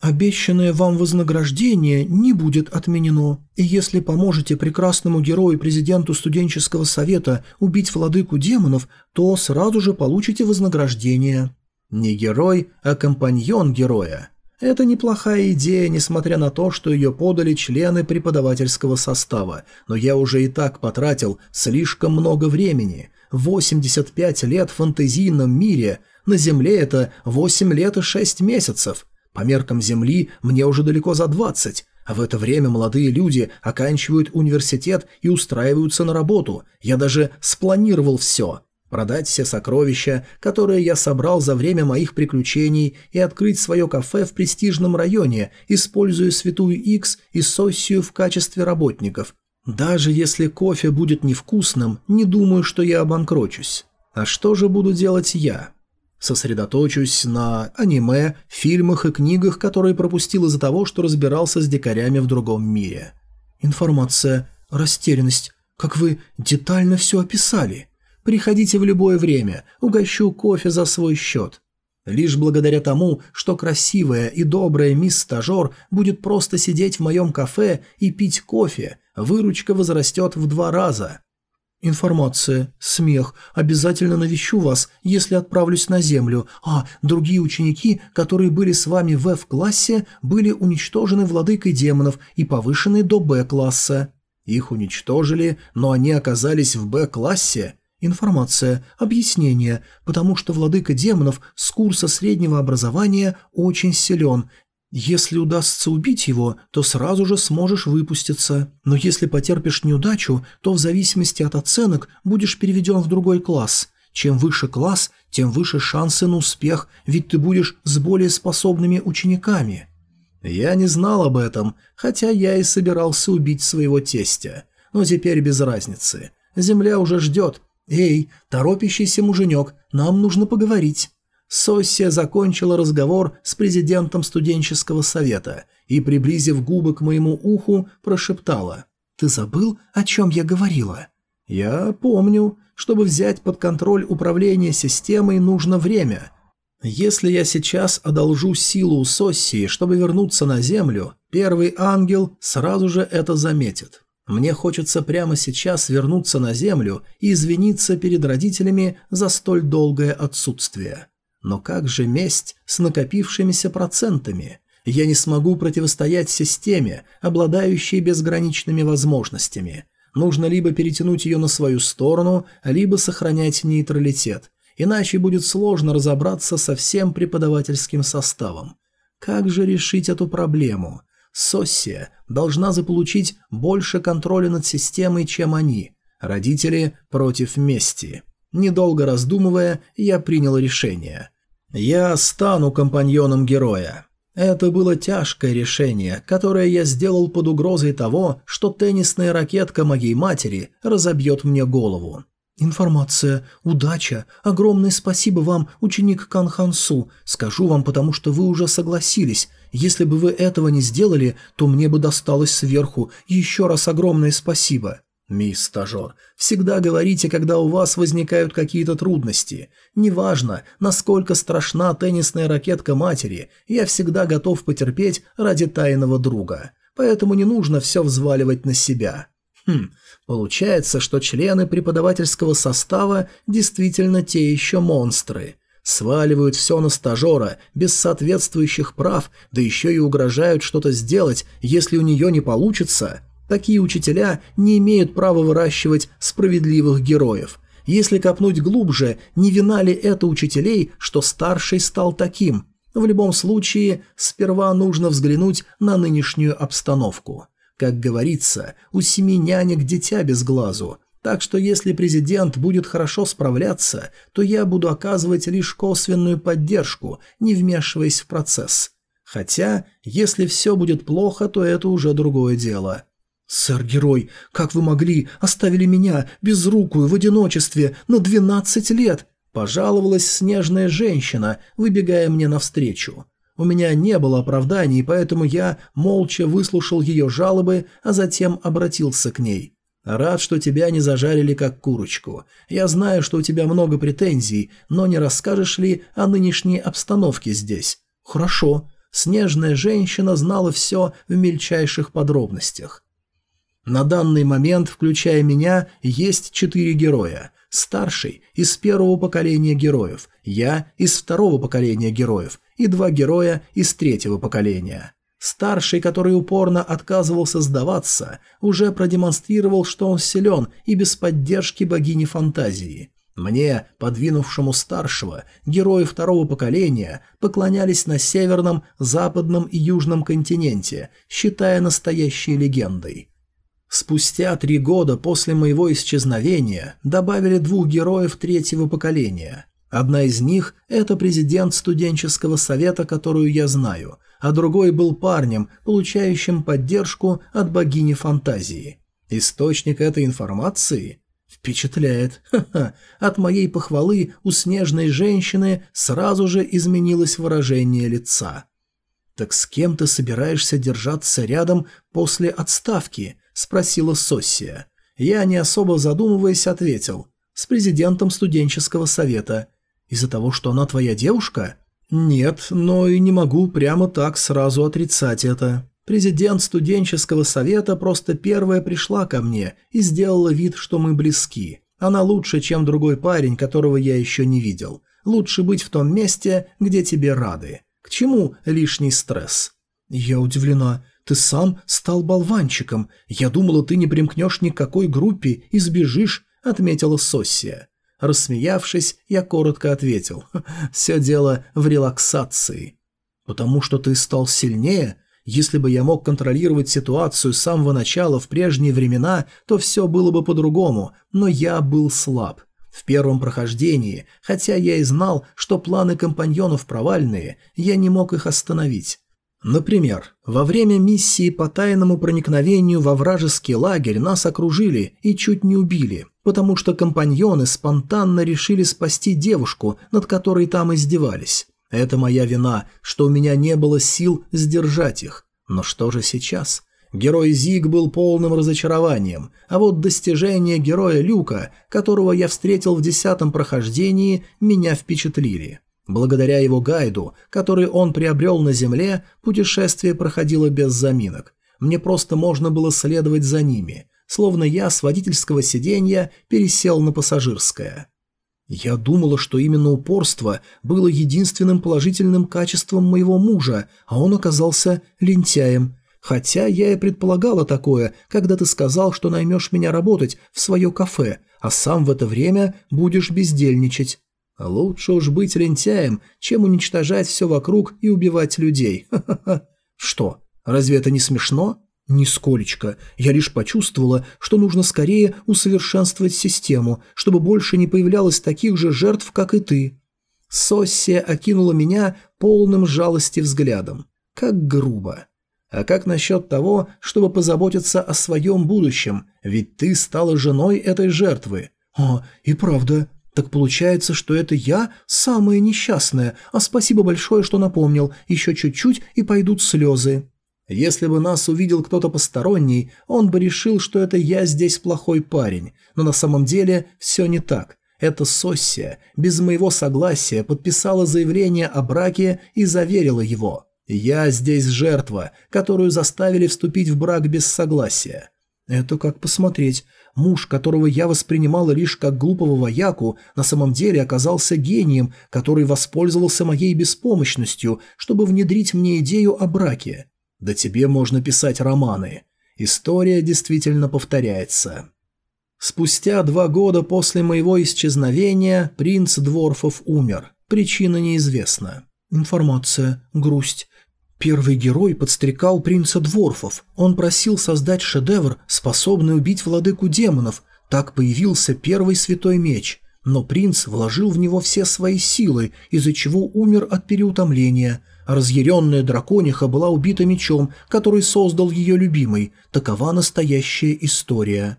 [SPEAKER 1] Обещанное вам вознаграждение не будет отменено. И если поможете прекрасному герою президенту студенческого совета убить владыку демонов, то сразу же получите вознаграждение. Не герой, а компаньон героя. Это неплохая идея, несмотря на то, что ее подали члены преподавательского состава, но я уже и так потратил слишком много времени. 85 лет в фантазийном мире, на Земле это 8 лет и 6 месяцев. По меркам Земли мне уже далеко за 20, а в это время молодые люди оканчивают университет и устраиваются на работу. Я даже спланировал все продать все сокровища, которые я собрал за время моих приключений, и открыть свое кафе в престижном районе, используя Святую Икс и Соссию в качестве работников. Даже если кофе будет невкусным, не думаю, что я обанкрочусь. А что же буду делать я? Сосредоточусь на аниме, фильмах и книгах, которые пропустил из-за того, что разбирался с дикарями в другом мире. Информация, растерянность. Как вы детально все описали. Приходите в любое время, угощу кофе за свой счет. Лишь благодаря тому, что красивая и добрая мисс-стажер будет просто сидеть в моем кафе и пить кофе, выручка возрастет в два раза. Информация, смех, обязательно навещу вас, если отправлюсь на землю, а другие ученики, которые были с вами в F-классе, были уничтожены владыкой демонов и повышены до Б-класса. Их уничтожили, но они оказались в Б-классе – Информация, объяснение, потому что владыка демонов с курса среднего образования очень силен. Если удастся убить его, то сразу же сможешь выпуститься. Но если потерпишь неудачу, то в зависимости от оценок будешь переведен в другой класс. Чем выше класс, тем выше шансы на успех, ведь ты будешь с более способными учениками. Я не знал об этом, хотя я и собирался убить своего тестя. Но теперь без разницы. Земля уже ждет, «Эй, торопящийся муженек, нам нужно поговорить». Соссия закончила разговор с президентом студенческого совета и, приблизив губы к моему уху, прошептала. «Ты забыл, о чем я говорила?» «Я помню. Чтобы взять под контроль управление системой, нужно время. Если я сейчас одолжу силу у Соссии, чтобы вернуться на Землю, первый ангел сразу же это заметит. Мне хочется прямо сейчас вернуться на землю и извиниться перед родителями за столь долгое отсутствие. Но как же месть с накопившимися процентами? Я не смогу противостоять системе, обладающей безграничными возможностями. Нужно либо перетянуть ее на свою сторону, либо сохранять нейтралитет. Иначе будет сложно разобраться со всем преподавательским составом. Как же решить эту проблему? Соссия должна заполучить больше контроля над системой, чем они. Родители против мести. Недолго раздумывая, я принял решение. Я стану компаньоном героя. Это было тяжкое решение, которое я сделал под угрозой того, что теннисная ракетка моей матери разобьет мне голову. «Информация, удача, огромное спасибо вам, ученик Кан Хансу. Скажу вам, потому что вы уже согласились. Если бы вы этого не сделали, то мне бы досталось сверху. Еще раз огромное спасибо». «Мисс стажер, всегда говорите, когда у вас возникают какие-то трудности. Неважно, насколько страшна теннисная ракетка матери, я всегда готов потерпеть ради тайного друга. Поэтому не нужно все взваливать на себя». Хм, получается, что члены преподавательского состава действительно те еще монстры. Сваливают все на стажера, без соответствующих прав, да еще и угрожают что-то сделать, если у нее не получится. Такие учителя не имеют права выращивать справедливых героев. Если копнуть глубже, не вина ли это учителей, что старший стал таким? В любом случае, сперва нужно взглянуть на нынешнюю обстановку. Как говорится, у семи нянек дитя без глазу, так что если президент будет хорошо справляться, то я буду оказывать лишь косвенную поддержку, не вмешиваясь в процесс. Хотя, если все будет плохо, то это уже другое дело. «Сэр-герой, как вы могли, оставили меня, безрукую, в одиночестве, на двенадцать лет?» – пожаловалась снежная женщина, выбегая мне навстречу. У меня не было оправданий, поэтому я молча выслушал ее жалобы, а затем обратился к ней. «Рад, что тебя не зажарили как курочку. Я знаю, что у тебя много претензий, но не расскажешь ли о нынешней обстановке здесь?» «Хорошо». Снежная женщина знала все в мельчайших подробностях. На данный момент, включая меня, есть четыре героя. Старший – из первого поколения героев, я – из второго поколения героев, и два героя из третьего поколения. Старший, который упорно отказывался сдаваться, уже продемонстрировал, что он силен и без поддержки богини фантазии. Мне, подвинувшему старшего, герои второго поколения поклонялись на северном, западном и южном континенте, считая настоящей легендой. Спустя три года после моего исчезновения добавили двух героев третьего поколения. Одна из них – это президент студенческого совета, которую я знаю, а другой был парнем, получающим поддержку от богини фантазии. Источник этой информации впечатляет. Ха-ха. От моей похвалы у снежной женщины сразу же изменилось выражение лица. «Так с кем ты собираешься держаться рядом после отставки?» – спросила Соссия. Я, не особо задумываясь, ответил. «С президентом студенческого совета. Из-за того, что она твоя девушка? Нет, но и не могу прямо так сразу отрицать это. Президент студенческого совета просто первая пришла ко мне и сделала вид, что мы близки. Она лучше, чем другой парень, которого я еще не видел. Лучше быть в том месте, где тебе рады. К чему лишний стресс? Я удивлена. Ты сам стал болванчиком. Я думала, ты не примкнешь ни к какой группе и сбежишь, отметила Соссия. Рассмеявшись, я коротко ответил. «Все дело в релаксации». «Потому что ты стал сильнее? Если бы я мог контролировать ситуацию с самого начала в прежние времена, то все было бы по-другому, но я был слаб». В первом прохождении, хотя я и знал, что планы компаньонов провальные, я не мог их остановить. Например, во время миссии по тайному проникновению во вражеский лагерь нас окружили и чуть не убили, потому что компаньоны спонтанно решили спасти девушку, над которой там издевались. Это моя вина, что у меня не было сил сдержать их. Но что же сейчас? Герой Зиг был полным разочарованием, а вот достижения героя Люка, которого я встретил в десятом прохождении, меня впечатлили. Благодаря его гайду, который он приобрел на Земле, путешествие проходило без заминок. Мне просто можно было следовать за ними, словно я с водительского сиденья пересел на пассажирское. Я думала, что именно упорство было единственным положительным качеством моего мужа, а он оказался лентяем. Хотя я и предполагала такое, когда ты сказал, что наймешь меня работать в свое кафе, а сам в это время будешь бездельничать. Лучше уж быть лентяем, чем уничтожать все вокруг и убивать людей. Ха-ха-ха. Что, разве это не смешно? Нисколечко. Я лишь почувствовала, что нужно скорее усовершенствовать систему, чтобы больше не появлялось таких же жертв, как и ты. Соссия окинула меня полным жалости взглядом. Как грубо. А как насчет того, чтобы позаботиться о своем будущем? Ведь ты стала женой этой жертвы. А, и правда. Так получается, что это я самая несчастная, а спасибо большое, что напомнил. Еще чуть-чуть и пойдут слезы. Если бы нас увидел кто-то посторонний, он бы решил, что это я здесь плохой парень. Но на самом деле все не так. Эта Соссия без моего согласия подписала заявление о браке и заверила его. Я здесь жертва, которую заставили вступить в брак без согласия. Это как посмотреть. Муж, которого я воспринимала лишь как глупого вояку, на самом деле оказался гением, который воспользовался моей беспомощностью, чтобы внедрить мне идею о браке. Да тебе можно писать романы. История действительно повторяется. Спустя два года после моего исчезновения принц Дворфов умер. Причина неизвестна. Информация. Грусть. Первый герой подстрекал принца Дворфов. Он просил создать шедевр, способный убить владыку демонов. Так появился первый святой меч. Но принц вложил в него все свои силы, из-за чего умер от переутомления. разъяренная дракониха была убита мечом, который создал ее любимый. Такова настоящая история.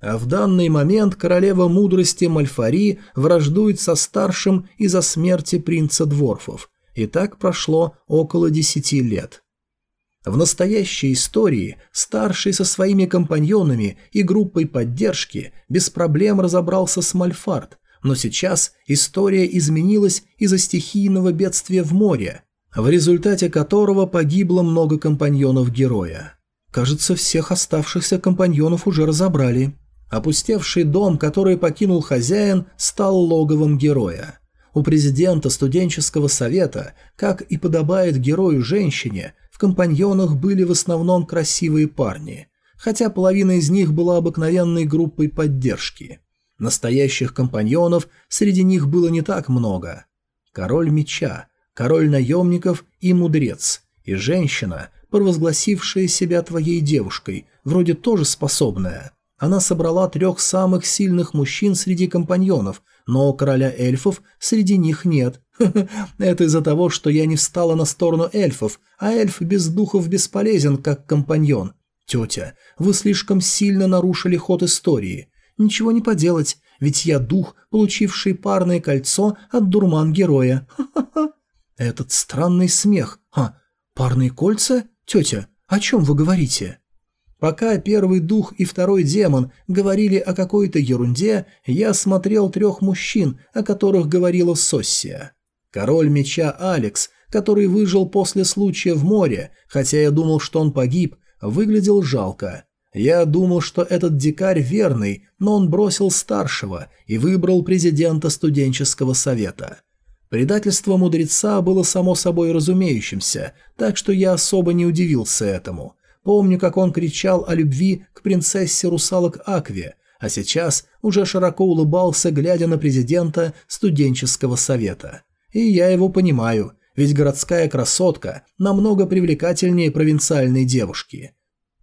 [SPEAKER 1] А в данный момент королева мудрости Мальфари враждует со старшим из-за смерти принца Дворфов. И так прошло около десяти лет. В настоящей истории старший со своими компаньонами и группой поддержки без проблем разобрался с Мальфард, но сейчас история изменилась из-за стихийного бедствия в море, в результате которого погибло много компаньонов героя. Кажется, всех оставшихся компаньонов уже разобрали. Опустевший дом, который покинул хозяин, стал логовом героя. У президента студенческого совета, как и подобает герою-женщине, в компаньонах были в основном красивые парни, хотя половина из них была обыкновенной группой поддержки. Настоящих компаньонов среди них было не так много. Король меча, король наемников и мудрец, и женщина, провозгласившая себя твоей девушкой, вроде тоже способная. Она собрала трех самых сильных мужчин среди компаньонов, но короля эльфов среди них нет. Это из-за того, что я не встала на сторону эльфов, а эльф без духов бесполезен, как компаньон. Тетя, вы слишком сильно нарушили ход истории. Ничего не поделать, ведь я дух, получивший парное кольцо от дурман-героя. Этот странный смех. А, парные кольца? Тетя, о чем вы говорите? Пока первый дух и второй демон говорили о какой-то ерунде, я смотрел трех мужчин, о которых говорила Соссия. Король меча Алекс, который выжил после случая в море, хотя я думал, что он погиб, выглядел жалко. Я думал, что этот дикарь верный, но он бросил старшего и выбрал президента студенческого совета. Предательство мудреца было само собой разумеющимся, так что я особо не удивился этому – Помню, как он кричал о любви к принцессе русалок Акве, а сейчас уже широко улыбался, глядя на президента студенческого совета. И я его понимаю, ведь городская красотка намного привлекательнее провинциальной девушки.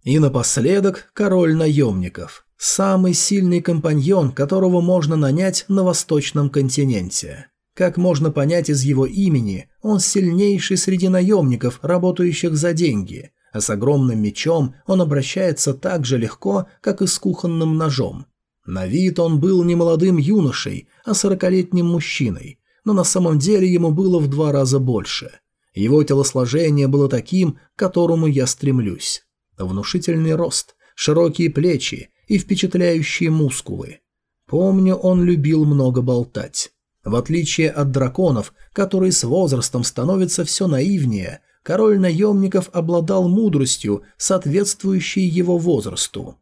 [SPEAKER 1] И напоследок король наемников. Самый сильный компаньон, которого можно нанять на восточном континенте. Как можно понять из его имени, он сильнейший среди наемников, работающих за деньги – а с огромным мечом он обращается так же легко, как и с кухонным ножом. На вид он был не молодым юношей, а сорокалетним мужчиной, но на самом деле ему было в два раза больше. Его телосложение было таким, к которому я стремлюсь. Внушительный рост, широкие плечи и впечатляющие мускулы. Помню, он любил много болтать. В отличие от драконов, которые с возрастом становятся все наивнее, король наемников обладал мудростью, соответствующей его возрасту.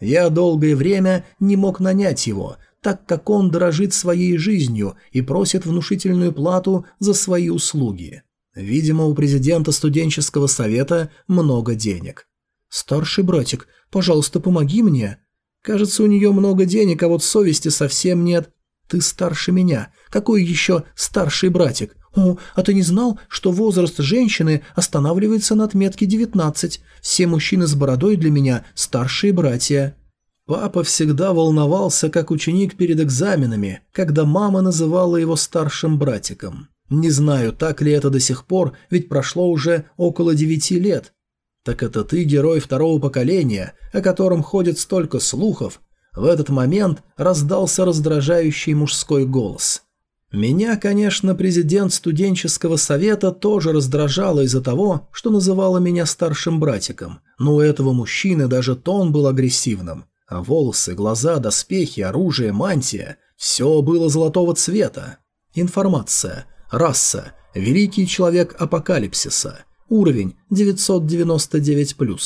[SPEAKER 1] Я долгое время не мог нанять его, так как он дорожит своей жизнью и просит внушительную плату за свои услуги. Видимо, у президента студенческого совета много денег. «Старший братик, пожалуйста, помоги мне». Кажется, у нее много денег, а вот совести совсем нет. Ты старше меня. Какой еще старший братик? «О, а ты не знал, что возраст женщины останавливается на отметке 19? Все мужчины с бородой для меня – старшие братья». Папа всегда волновался, как ученик перед экзаменами, когда мама называла его старшим братиком. Не знаю, так ли это до сих пор, ведь прошло уже около девяти лет. Так это ты герой второго поколения, о котором ходит столько слухов. В этот момент раздался раздражающий мужской голос. Меня, конечно, президент студенческого совета тоже раздражала из-за того, что называла меня старшим братиком, но у этого мужчины даже тон был агрессивным. А волосы, глаза, доспехи, оружие, мантия – все было золотого цвета. Информация. Раса. Великий человек апокалипсиса. Уровень 999+.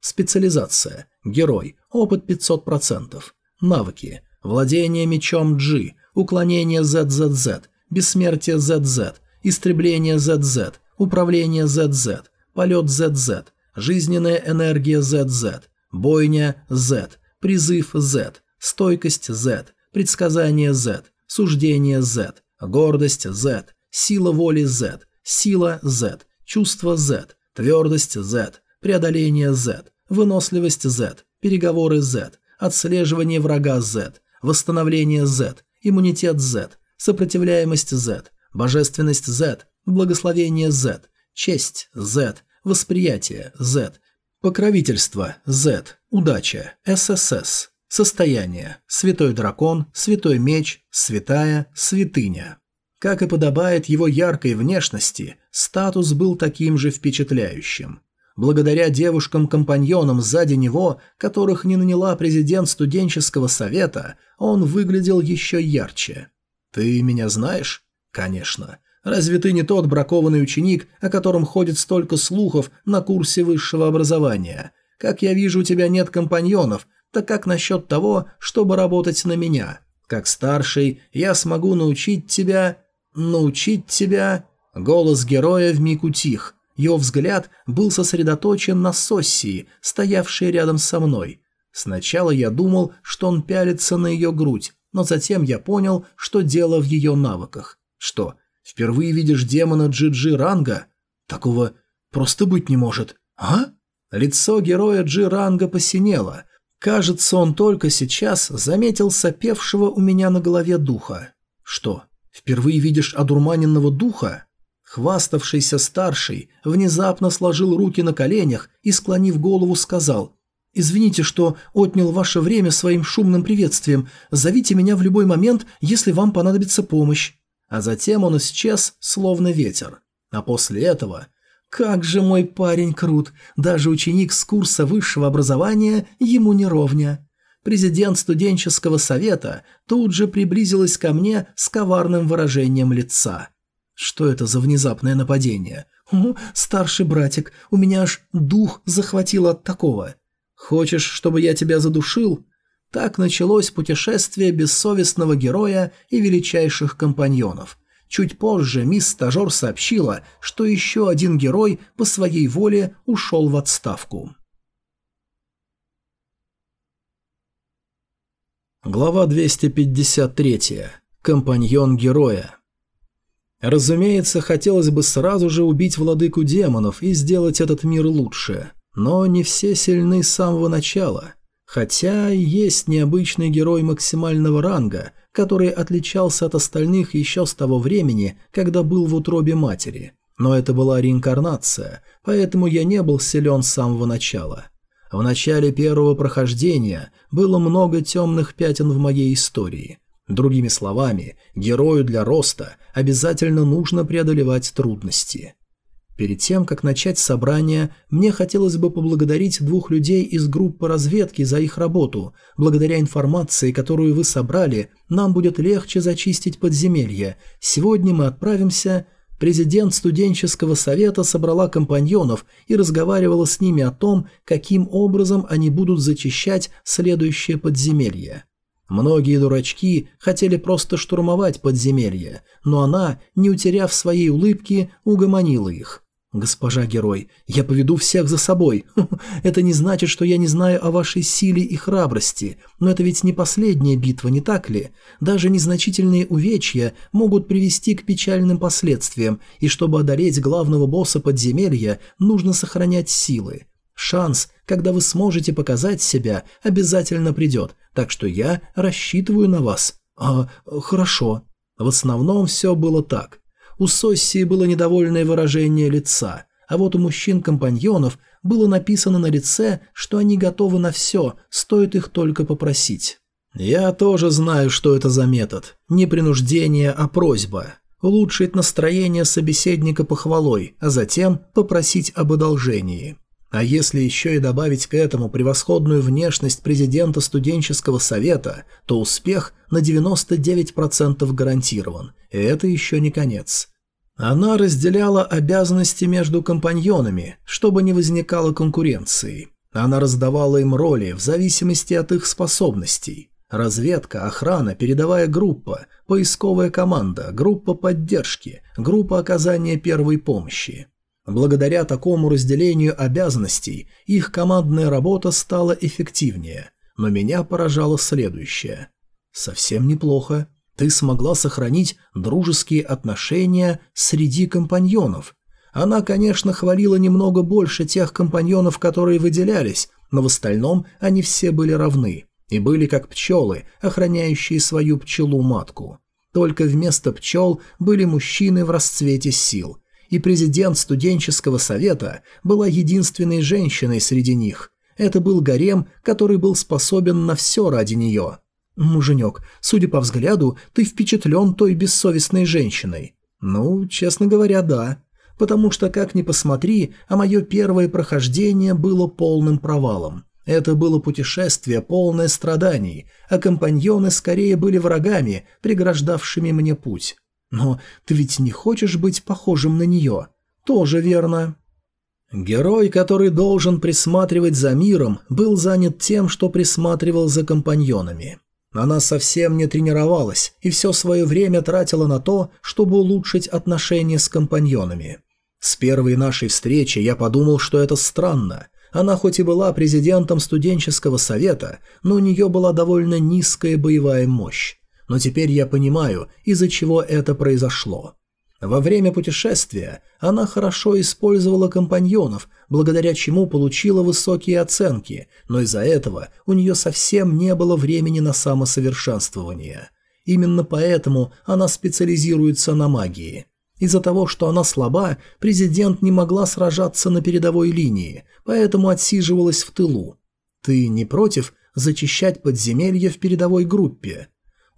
[SPEAKER 1] Специализация. Герой. Опыт 500%. Навыки. Владение мечом G. Уклонение ZZZ. Бессмертие ZZ. Истребление ZZ. Управление ZZ. Полет ZZ. Жизненная энергия ZZ. Бойня Z. Призыв Z. Стойкость Z. Предсказание Z. Суждение Z. Гордость Z. Сила воли Z. Сила Z. Чувство Z. Твердость Z. Преодоление Z. Выносливость Z. Переговоры Z. Отслеживание врага Z. Восстановление Z. Иммунитет Z. Сопротивляемость Z. Божественность Z. Благословение Z. Честь Z. Восприятие Z. Покровительство Z. Удача. ССС. Состояние. Святой дракон, святой меч, святая, святыня. Как и подобает его яркой внешности, статус был таким же впечатляющим. Благодаря девушкам-компаньонам сзади него, которых не наняла президент студенческого совета, он выглядел еще ярче. «Ты меня знаешь?» «Конечно. Разве ты не тот бракованный ученик, о котором ходит столько слухов на курсе высшего образования? Как я вижу, у тебя нет компаньонов, так как насчет того, чтобы работать на меня? Как старший, я смогу научить тебя... научить тебя...» Голос героя вмиг утих. Его взгляд был сосредоточен на Соссии, стоявшей рядом со мной. Сначала я думал, что он пялится на ее грудь, но затем я понял, что дело в ее навыках. Что, впервые видишь демона Джи-Джи ранга? Такого просто быть не может. А? Лицо героя Джи ранга посинело, Кажется, он только сейчас заметил сопевшего у меня на голове духа. Что, впервые видишь одурманенного духа? Хваставшийся старший внезапно сложил руки на коленях и, склонив голову, сказал «Извините, что отнял ваше время своим шумным приветствием. Зовите меня в любой момент, если вам понадобится помощь». А затем он исчез, словно ветер. А после этого как же мой парень крут, даже ученик с курса высшего образования ему не ровня. Президент студенческого совета тут же приблизилась ко мне с коварным выражением лица. Что это за внезапное нападение? О, старший братик, у меня аж дух захватил от такого. Хочешь, чтобы я тебя задушил? Так началось путешествие бессовестного героя и величайших компаньонов – Чуть позже мисс Стажер сообщила, что еще один герой по своей воле ушел в отставку. Глава 253. Компаньон героя. Разумеется, хотелось бы сразу же убить владыку демонов и сделать этот мир лучше, но не все сильны с самого начала. Хотя есть необычный герой максимального ранга, который отличался от остальных еще с того времени, когда был в утробе матери. Но это была реинкарнация, поэтому я не был силен с самого начала. В начале первого прохождения было много темных пятен в моей истории. Другими словами, герою для роста обязательно нужно преодолевать трудности. Перед тем, как начать собрание, мне хотелось бы поблагодарить двух людей из группы разведки за их работу. Благодаря информации, которую вы собрали, нам будет легче зачистить подземелье. Сегодня мы отправимся... Президент студенческого совета собрала компаньонов и разговаривала с ними о том, каким образом они будут зачищать следующее подземелье. Многие дурачки хотели просто штурмовать подземелье, но она, не утеряв своей улыбки, угомонила их. «Госпожа герой, я поведу всех за собой. Это не значит, что я не знаю о вашей силе и храбрости, но это ведь не последняя битва, не так ли? Даже незначительные увечья могут привести к печальным последствиям, и чтобы одолеть главного босса подземелья, нужно сохранять силы. Шанс, когда вы сможете показать себя, обязательно придет, так что я рассчитываю на вас. А, хорошо. В основном все было так. У Соссии было недовольное выражение лица, а вот у мужчин-компаньонов было написано на лице, что они готовы на все, стоит их только попросить. Я тоже знаю, что это за метод. Не принуждение, а просьба. Улучшить настроение собеседника похвалой, а затем попросить об одолжении. А если еще и добавить к этому превосходную внешность президента студенческого совета, то успех на 99% гарантирован, и это еще не конец. Она разделяла обязанности между компаньонами, чтобы не возникало конкуренции. Она раздавала им роли в зависимости от их способностей. Разведка, охрана, передовая группа, поисковая команда, группа поддержки, группа оказания первой помощи. Благодаря такому разделению обязанностей их командная работа стала эффективнее. Но меня поражало следующее. Совсем неплохо. Ты смогла сохранить дружеские отношения среди компаньонов. Она, конечно, хвалила немного больше тех компаньонов, которые выделялись, но в остальном они все были равны и были как пчелы, охраняющие свою пчелу-матку. Только вместо пчел были мужчины в расцвете сил, и президент студенческого совета была единственной женщиной среди них. Это был гарем, который был способен на все ради нее. «Муженек, судя по взгляду, ты впечатлен той бессовестной женщиной». «Ну, честно говоря, да. Потому что, как ни посмотри, а мое первое прохождение было полным провалом. Это было путешествие, полное страданий, а компаньоны скорее были врагами, преграждавшими мне путь. Но ты ведь не хочешь быть похожим на нее. Тоже верно. Герой, который должен присматривать за миром, был занят тем, что присматривал за компаньонами. Она совсем не тренировалась и все свое время тратила на то, чтобы улучшить отношения с компаньонами. С первой нашей встречи я подумал, что это странно. Она хоть и была президентом студенческого совета, но у нее была довольно низкая боевая мощь но теперь я понимаю, из-за чего это произошло. Во время путешествия она хорошо использовала компаньонов, благодаря чему получила высокие оценки, но из-за этого у нее совсем не было времени на самосовершенствование. Именно поэтому она специализируется на магии. Из-за того, что она слаба, президент не могла сражаться на передовой линии, поэтому отсиживалась в тылу. Ты не против зачищать подземелья в передовой группе?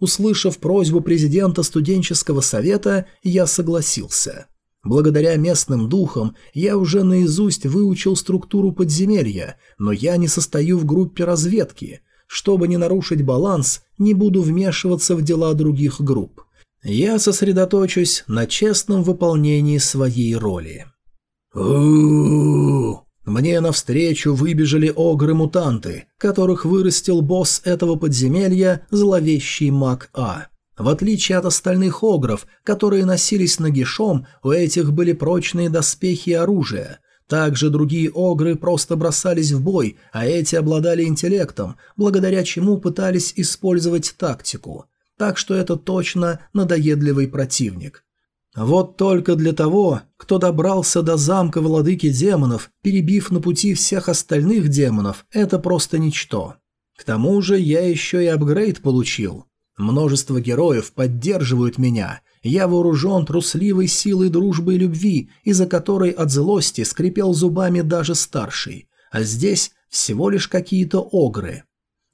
[SPEAKER 1] Услышав просьбу президента студенческого совета, я согласился. Благодаря местным духам я уже наизусть выучил структуру подземелья, но я не состою в группе разведки. Чтобы не нарушить баланс, не буду вмешиваться в дела других групп. Я сосредоточусь на честном выполнении своей роли. Мне навстречу выбежали огры-мутанты, которых вырастил босс этого подземелья, зловещий маг А. В отличие от остальных огров, которые носились нагишом, у этих были прочные доспехи и оружие. Также другие огры просто бросались в бой, а эти обладали интеллектом, благодаря чему пытались использовать тактику. Так что это точно надоедливый противник. Вот только для того, кто добрался до замка владыки демонов, перебив на пути всех остальных демонов, это просто ничто. К тому же я еще и апгрейд получил. Множество героев поддерживают меня. Я вооружен трусливой силой дружбы и любви, из-за которой от злости скрипел зубами даже старший. А здесь всего лишь какие-то огры.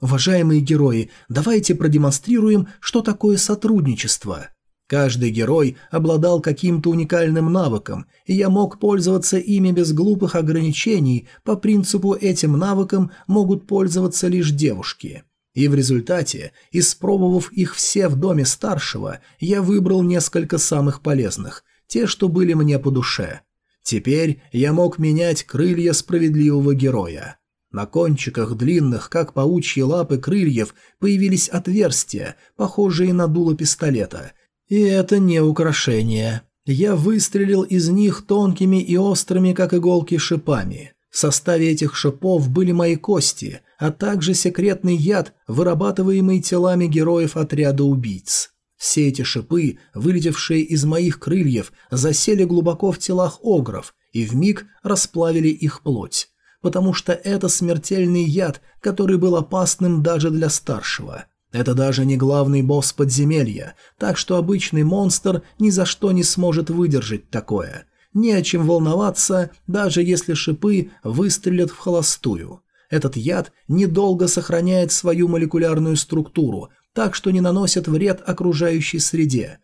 [SPEAKER 1] Уважаемые герои, давайте продемонстрируем, что такое сотрудничество. Каждый герой обладал каким-то уникальным навыком, и я мог пользоваться ими без глупых ограничений, по принципу этим навыком могут пользоваться лишь девушки. И в результате, испробовав их все в доме старшего, я выбрал несколько самых полезных, те, что были мне по душе. Теперь я мог менять крылья справедливого героя. На кончиках длинных, как паучьи лапы крыльев, появились отверстия, похожие на дуло пистолета – и это не украшение. Я выстрелил из них тонкими и острыми, как иголки, шипами. В составе этих шипов были мои кости, а также секретный яд, вырабатываемый телами героев отряда убийц. Все эти шипы, вылетевшие из моих крыльев, засели глубоко в телах огров и вмиг расплавили их плоть, потому что это смертельный яд, который был опасным даже для старшего. Это даже не главный босс подземелья, так что обычный монстр ни за что не сможет выдержать такое. Не о чем волноваться, даже если шипы выстрелят в холостую. Этот яд недолго сохраняет свою молекулярную структуру, так что не наносит вред окружающей среде.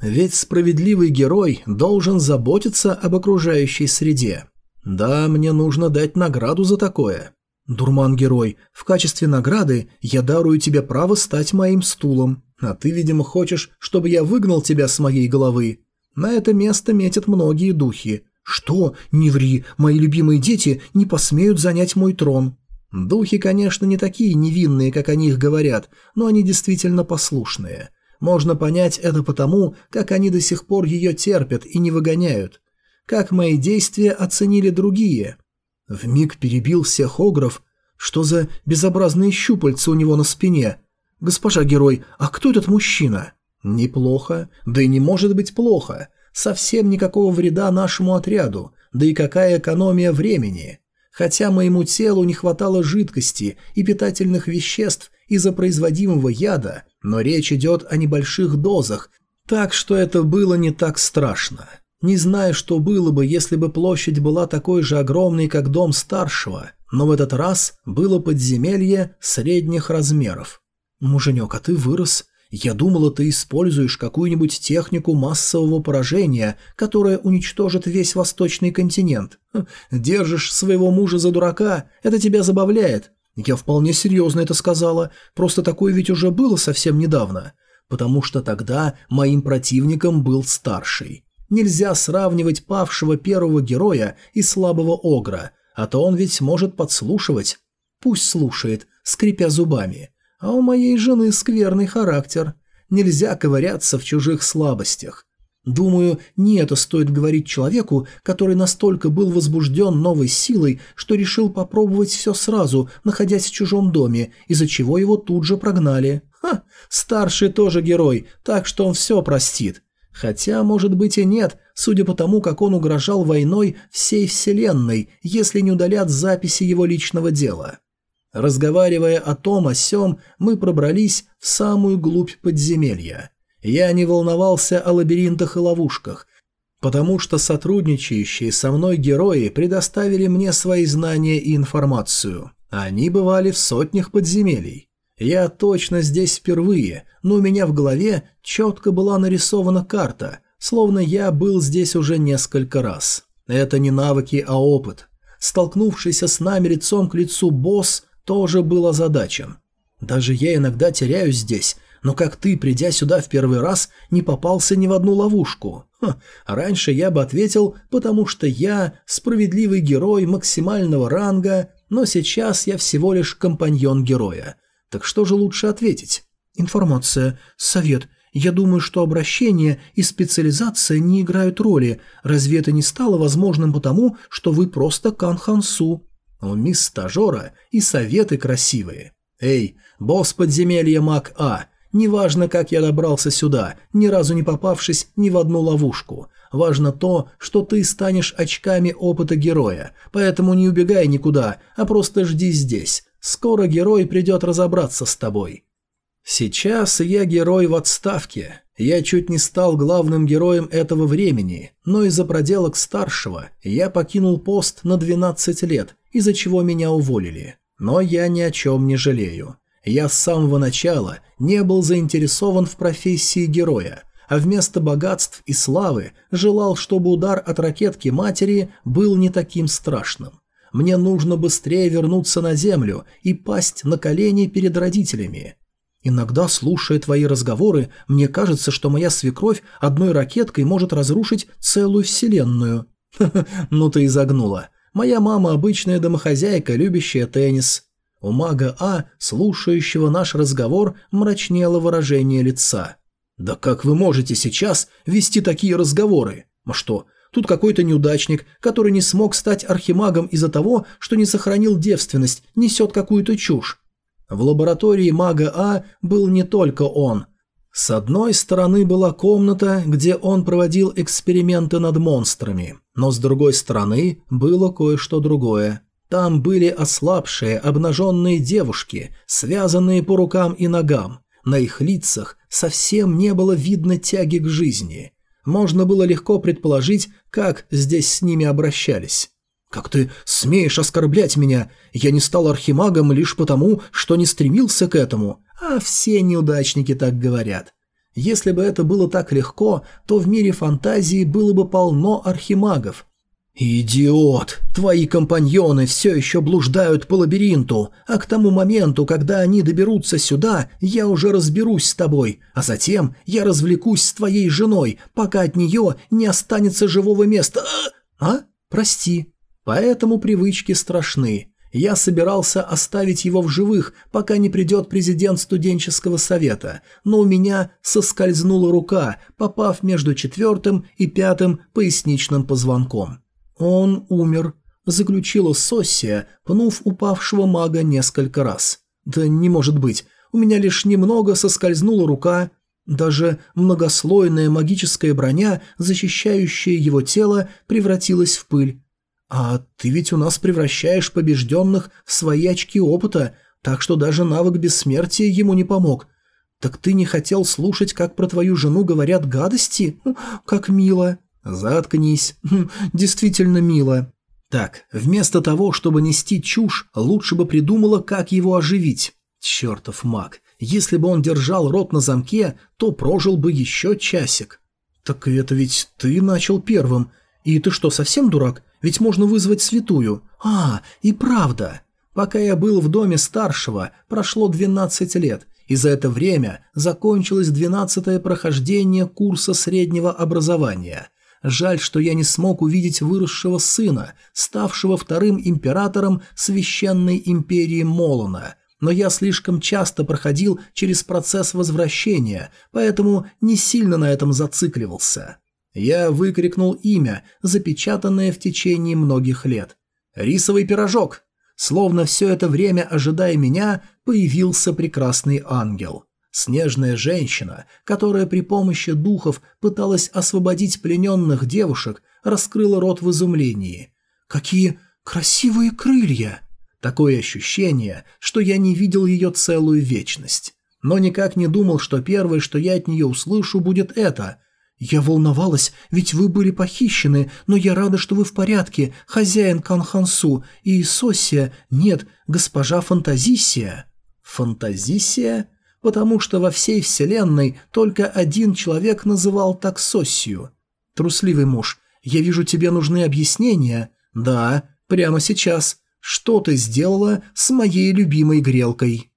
[SPEAKER 1] Ведь справедливый герой должен заботиться об окружающей среде. Да, мне нужно дать награду за такое. Дурман-герой, в качестве награды я дарую тебе право стать моим стулом, а ты, видимо, хочешь, чтобы я выгнал тебя с моей головы. На это место метят многие духи. Что? Не ври, мои любимые дети не посмеют занять мой трон. Духи, конечно, не такие невинные, как о них говорят, но они действительно послушные. Можно понять это потому, как они до сих пор ее терпят и не выгоняют. Как мои действия оценили другие. В миг перебил всех огров. Что за безобразные щупальца у него на спине? Госпожа герой, а кто этот мужчина? Неплохо. Да и не может быть плохо. Совсем никакого вреда нашему отряду. Да и какая экономия времени. Хотя моему телу не хватало жидкости и питательных веществ из-за производимого яда, но речь идет о небольших дозах, так что это было не так страшно. Не знаю, что было бы, если бы площадь была такой же огромной, как дом старшего, но в этот раз было подземелье средних размеров. «Муженек, а ты вырос. Я думала, ты используешь какую-нибудь технику массового поражения, которая уничтожит весь восточный континент. Хм, держишь своего мужа за дурака, это тебя забавляет. Я вполне серьезно это сказала, просто такое ведь уже было совсем недавно. Потому что тогда моим противником был старший. Нельзя сравнивать павшего первого героя и слабого огра, а то он ведь может подслушивать. Пусть слушает, скрипя зубами. А у моей жены скверный характер. Нельзя ковыряться в чужих слабостях. Думаю, не это стоит говорить человеку, который настолько был возбужден новой силой, что решил попробовать все сразу, находясь в чужом доме, из-за чего его тут же прогнали. Ха, старший тоже герой, так что он все простит. Хотя, может быть и нет, судя по тому, как он угрожал войной всей вселенной, если не удалят записи его личного дела. Разговаривая о том, о сём, мы пробрались в самую глубь подземелья. Я не волновался о лабиринтах и ловушках, потому что сотрудничающие со мной герои предоставили мне свои знания и информацию. Они бывали в сотнях подземелий. Я точно здесь впервые, но у меня в голове четко была нарисована карта, словно я был здесь уже несколько раз. Это не навыки, а опыт. Столкнувшийся с нами лицом к лицу босс тоже был озадачен. Даже я иногда теряюсь здесь, но как ты, придя сюда в первый раз, не попался ни в одну ловушку? Ха, раньше я бы ответил, потому что я справедливый герой максимального ранга, но сейчас я всего лишь компаньон героя. Так что же лучше ответить? Информация. Совет. Я думаю, что обращение и специализация не играют роли. Разве это не стало возможным потому, что вы просто Кан Хансу? У мисс стажера и советы красивые. Эй, босс подземелья Мак А, неважно, как я добрался сюда, ни разу не попавшись ни в одну ловушку. Важно то, что ты станешь очками опыта героя, поэтому не убегай никуда, а просто жди здесь. Скоро герой придет разобраться с тобой. Сейчас я герой в отставке. Я чуть не стал главным героем этого времени, но из-за проделок старшего я покинул пост на 12 лет из-за чего меня уволили. Но я ни о чем не жалею. Я с самого начала не был заинтересован в профессии героя, а вместо богатств и славы желал, чтобы удар от ракетки матери был не таким страшным. Мне нужно быстрее вернуться на землю и пасть на колени перед родителями. Иногда, слушая твои разговоры, мне кажется, что моя свекровь одной ракеткой может разрушить целую вселенную. ну ты изогнула. Моя мама обычная домохозяйка, любящая теннис. У мага А, слушающего наш разговор, мрачнело выражение лица. «Да как вы можете сейчас вести такие разговоры? А что, тут какой-то неудачник, который не смог стать архимагом из-за того, что не сохранил девственность, несет какую-то чушь?» В лаборатории мага А был не только он – с одной стороны была комната, где он проводил эксперименты над монстрами, но с другой стороны было кое-что другое. Там были ослабшие, обнаженные девушки, связанные по рукам и ногам. На их лицах совсем не было видно тяги к жизни. Можно было легко предположить, как здесь с ними обращались. «Как ты смеешь оскорблять меня? Я не стал архимагом лишь потому, что не стремился к этому. А все неудачники так говорят. Если бы это было так легко, то в мире фантазии было бы полно архимагов. «Идиот! Твои компаньоны все еще блуждают по лабиринту, а к тому моменту, когда они доберутся сюда, я уже разберусь с тобой, а затем я развлекусь с твоей женой, пока от нее не останется живого места. А? а? Прости. Поэтому привычки страшны. Я собирался оставить его в живых, пока не придет президент студенческого совета, но у меня соскользнула рука, попав между четвертым и пятым поясничным позвонком. «Он умер», – заключила Соссия, пнув упавшего мага несколько раз. «Да не может быть, у меня лишь немного соскользнула рука». Даже многослойная магическая броня, защищающая его тело, превратилась в пыль. «А ты ведь у нас превращаешь побежденных в свои очки опыта, так что даже навык бессмертия ему не помог. Так ты не хотел слушать, как про твою жену говорят гадости? Как мило!» «Заткнись. Хм, действительно мило». Так, вместо того, чтобы нести чушь, лучше бы придумала, как его оживить. Чертов маг. Если бы он держал рот на замке, то прожил бы еще часик. Так это ведь ты начал первым. И ты что, совсем дурак? Ведь можно вызвать святую. А, и правда. Пока я был в доме старшего, прошло 12 лет, и за это время закончилось 12 прохождение курса среднего образования – Жаль, что я не смог увидеть выросшего сына, ставшего вторым императором священной империи Молона, но я слишком часто проходил через процесс возвращения, поэтому не сильно на этом зацикливался. Я выкрикнул имя, запечатанное в течение многих лет. «Рисовый пирожок!» Словно все это время, ожидая меня, появился прекрасный ангел. Снежная женщина, которая при помощи духов пыталась освободить плененных девушек, раскрыла рот в изумлении. «Какие красивые крылья!» Такое ощущение, что я не видел ее целую вечность. Но никак не думал, что первое, что я от нее услышу, будет это. «Я волновалась, ведь вы были похищены, но я рада, что вы в порядке, хозяин Канхансу и Сосия, нет, госпожа Фантазисия». «Фантазисия?» Потому что во всей вселенной только один человек называл так Соссию. Трусливый муж, я вижу, тебе нужны объяснения. Да, прямо сейчас. Что ты сделала с моей любимой грелкой?»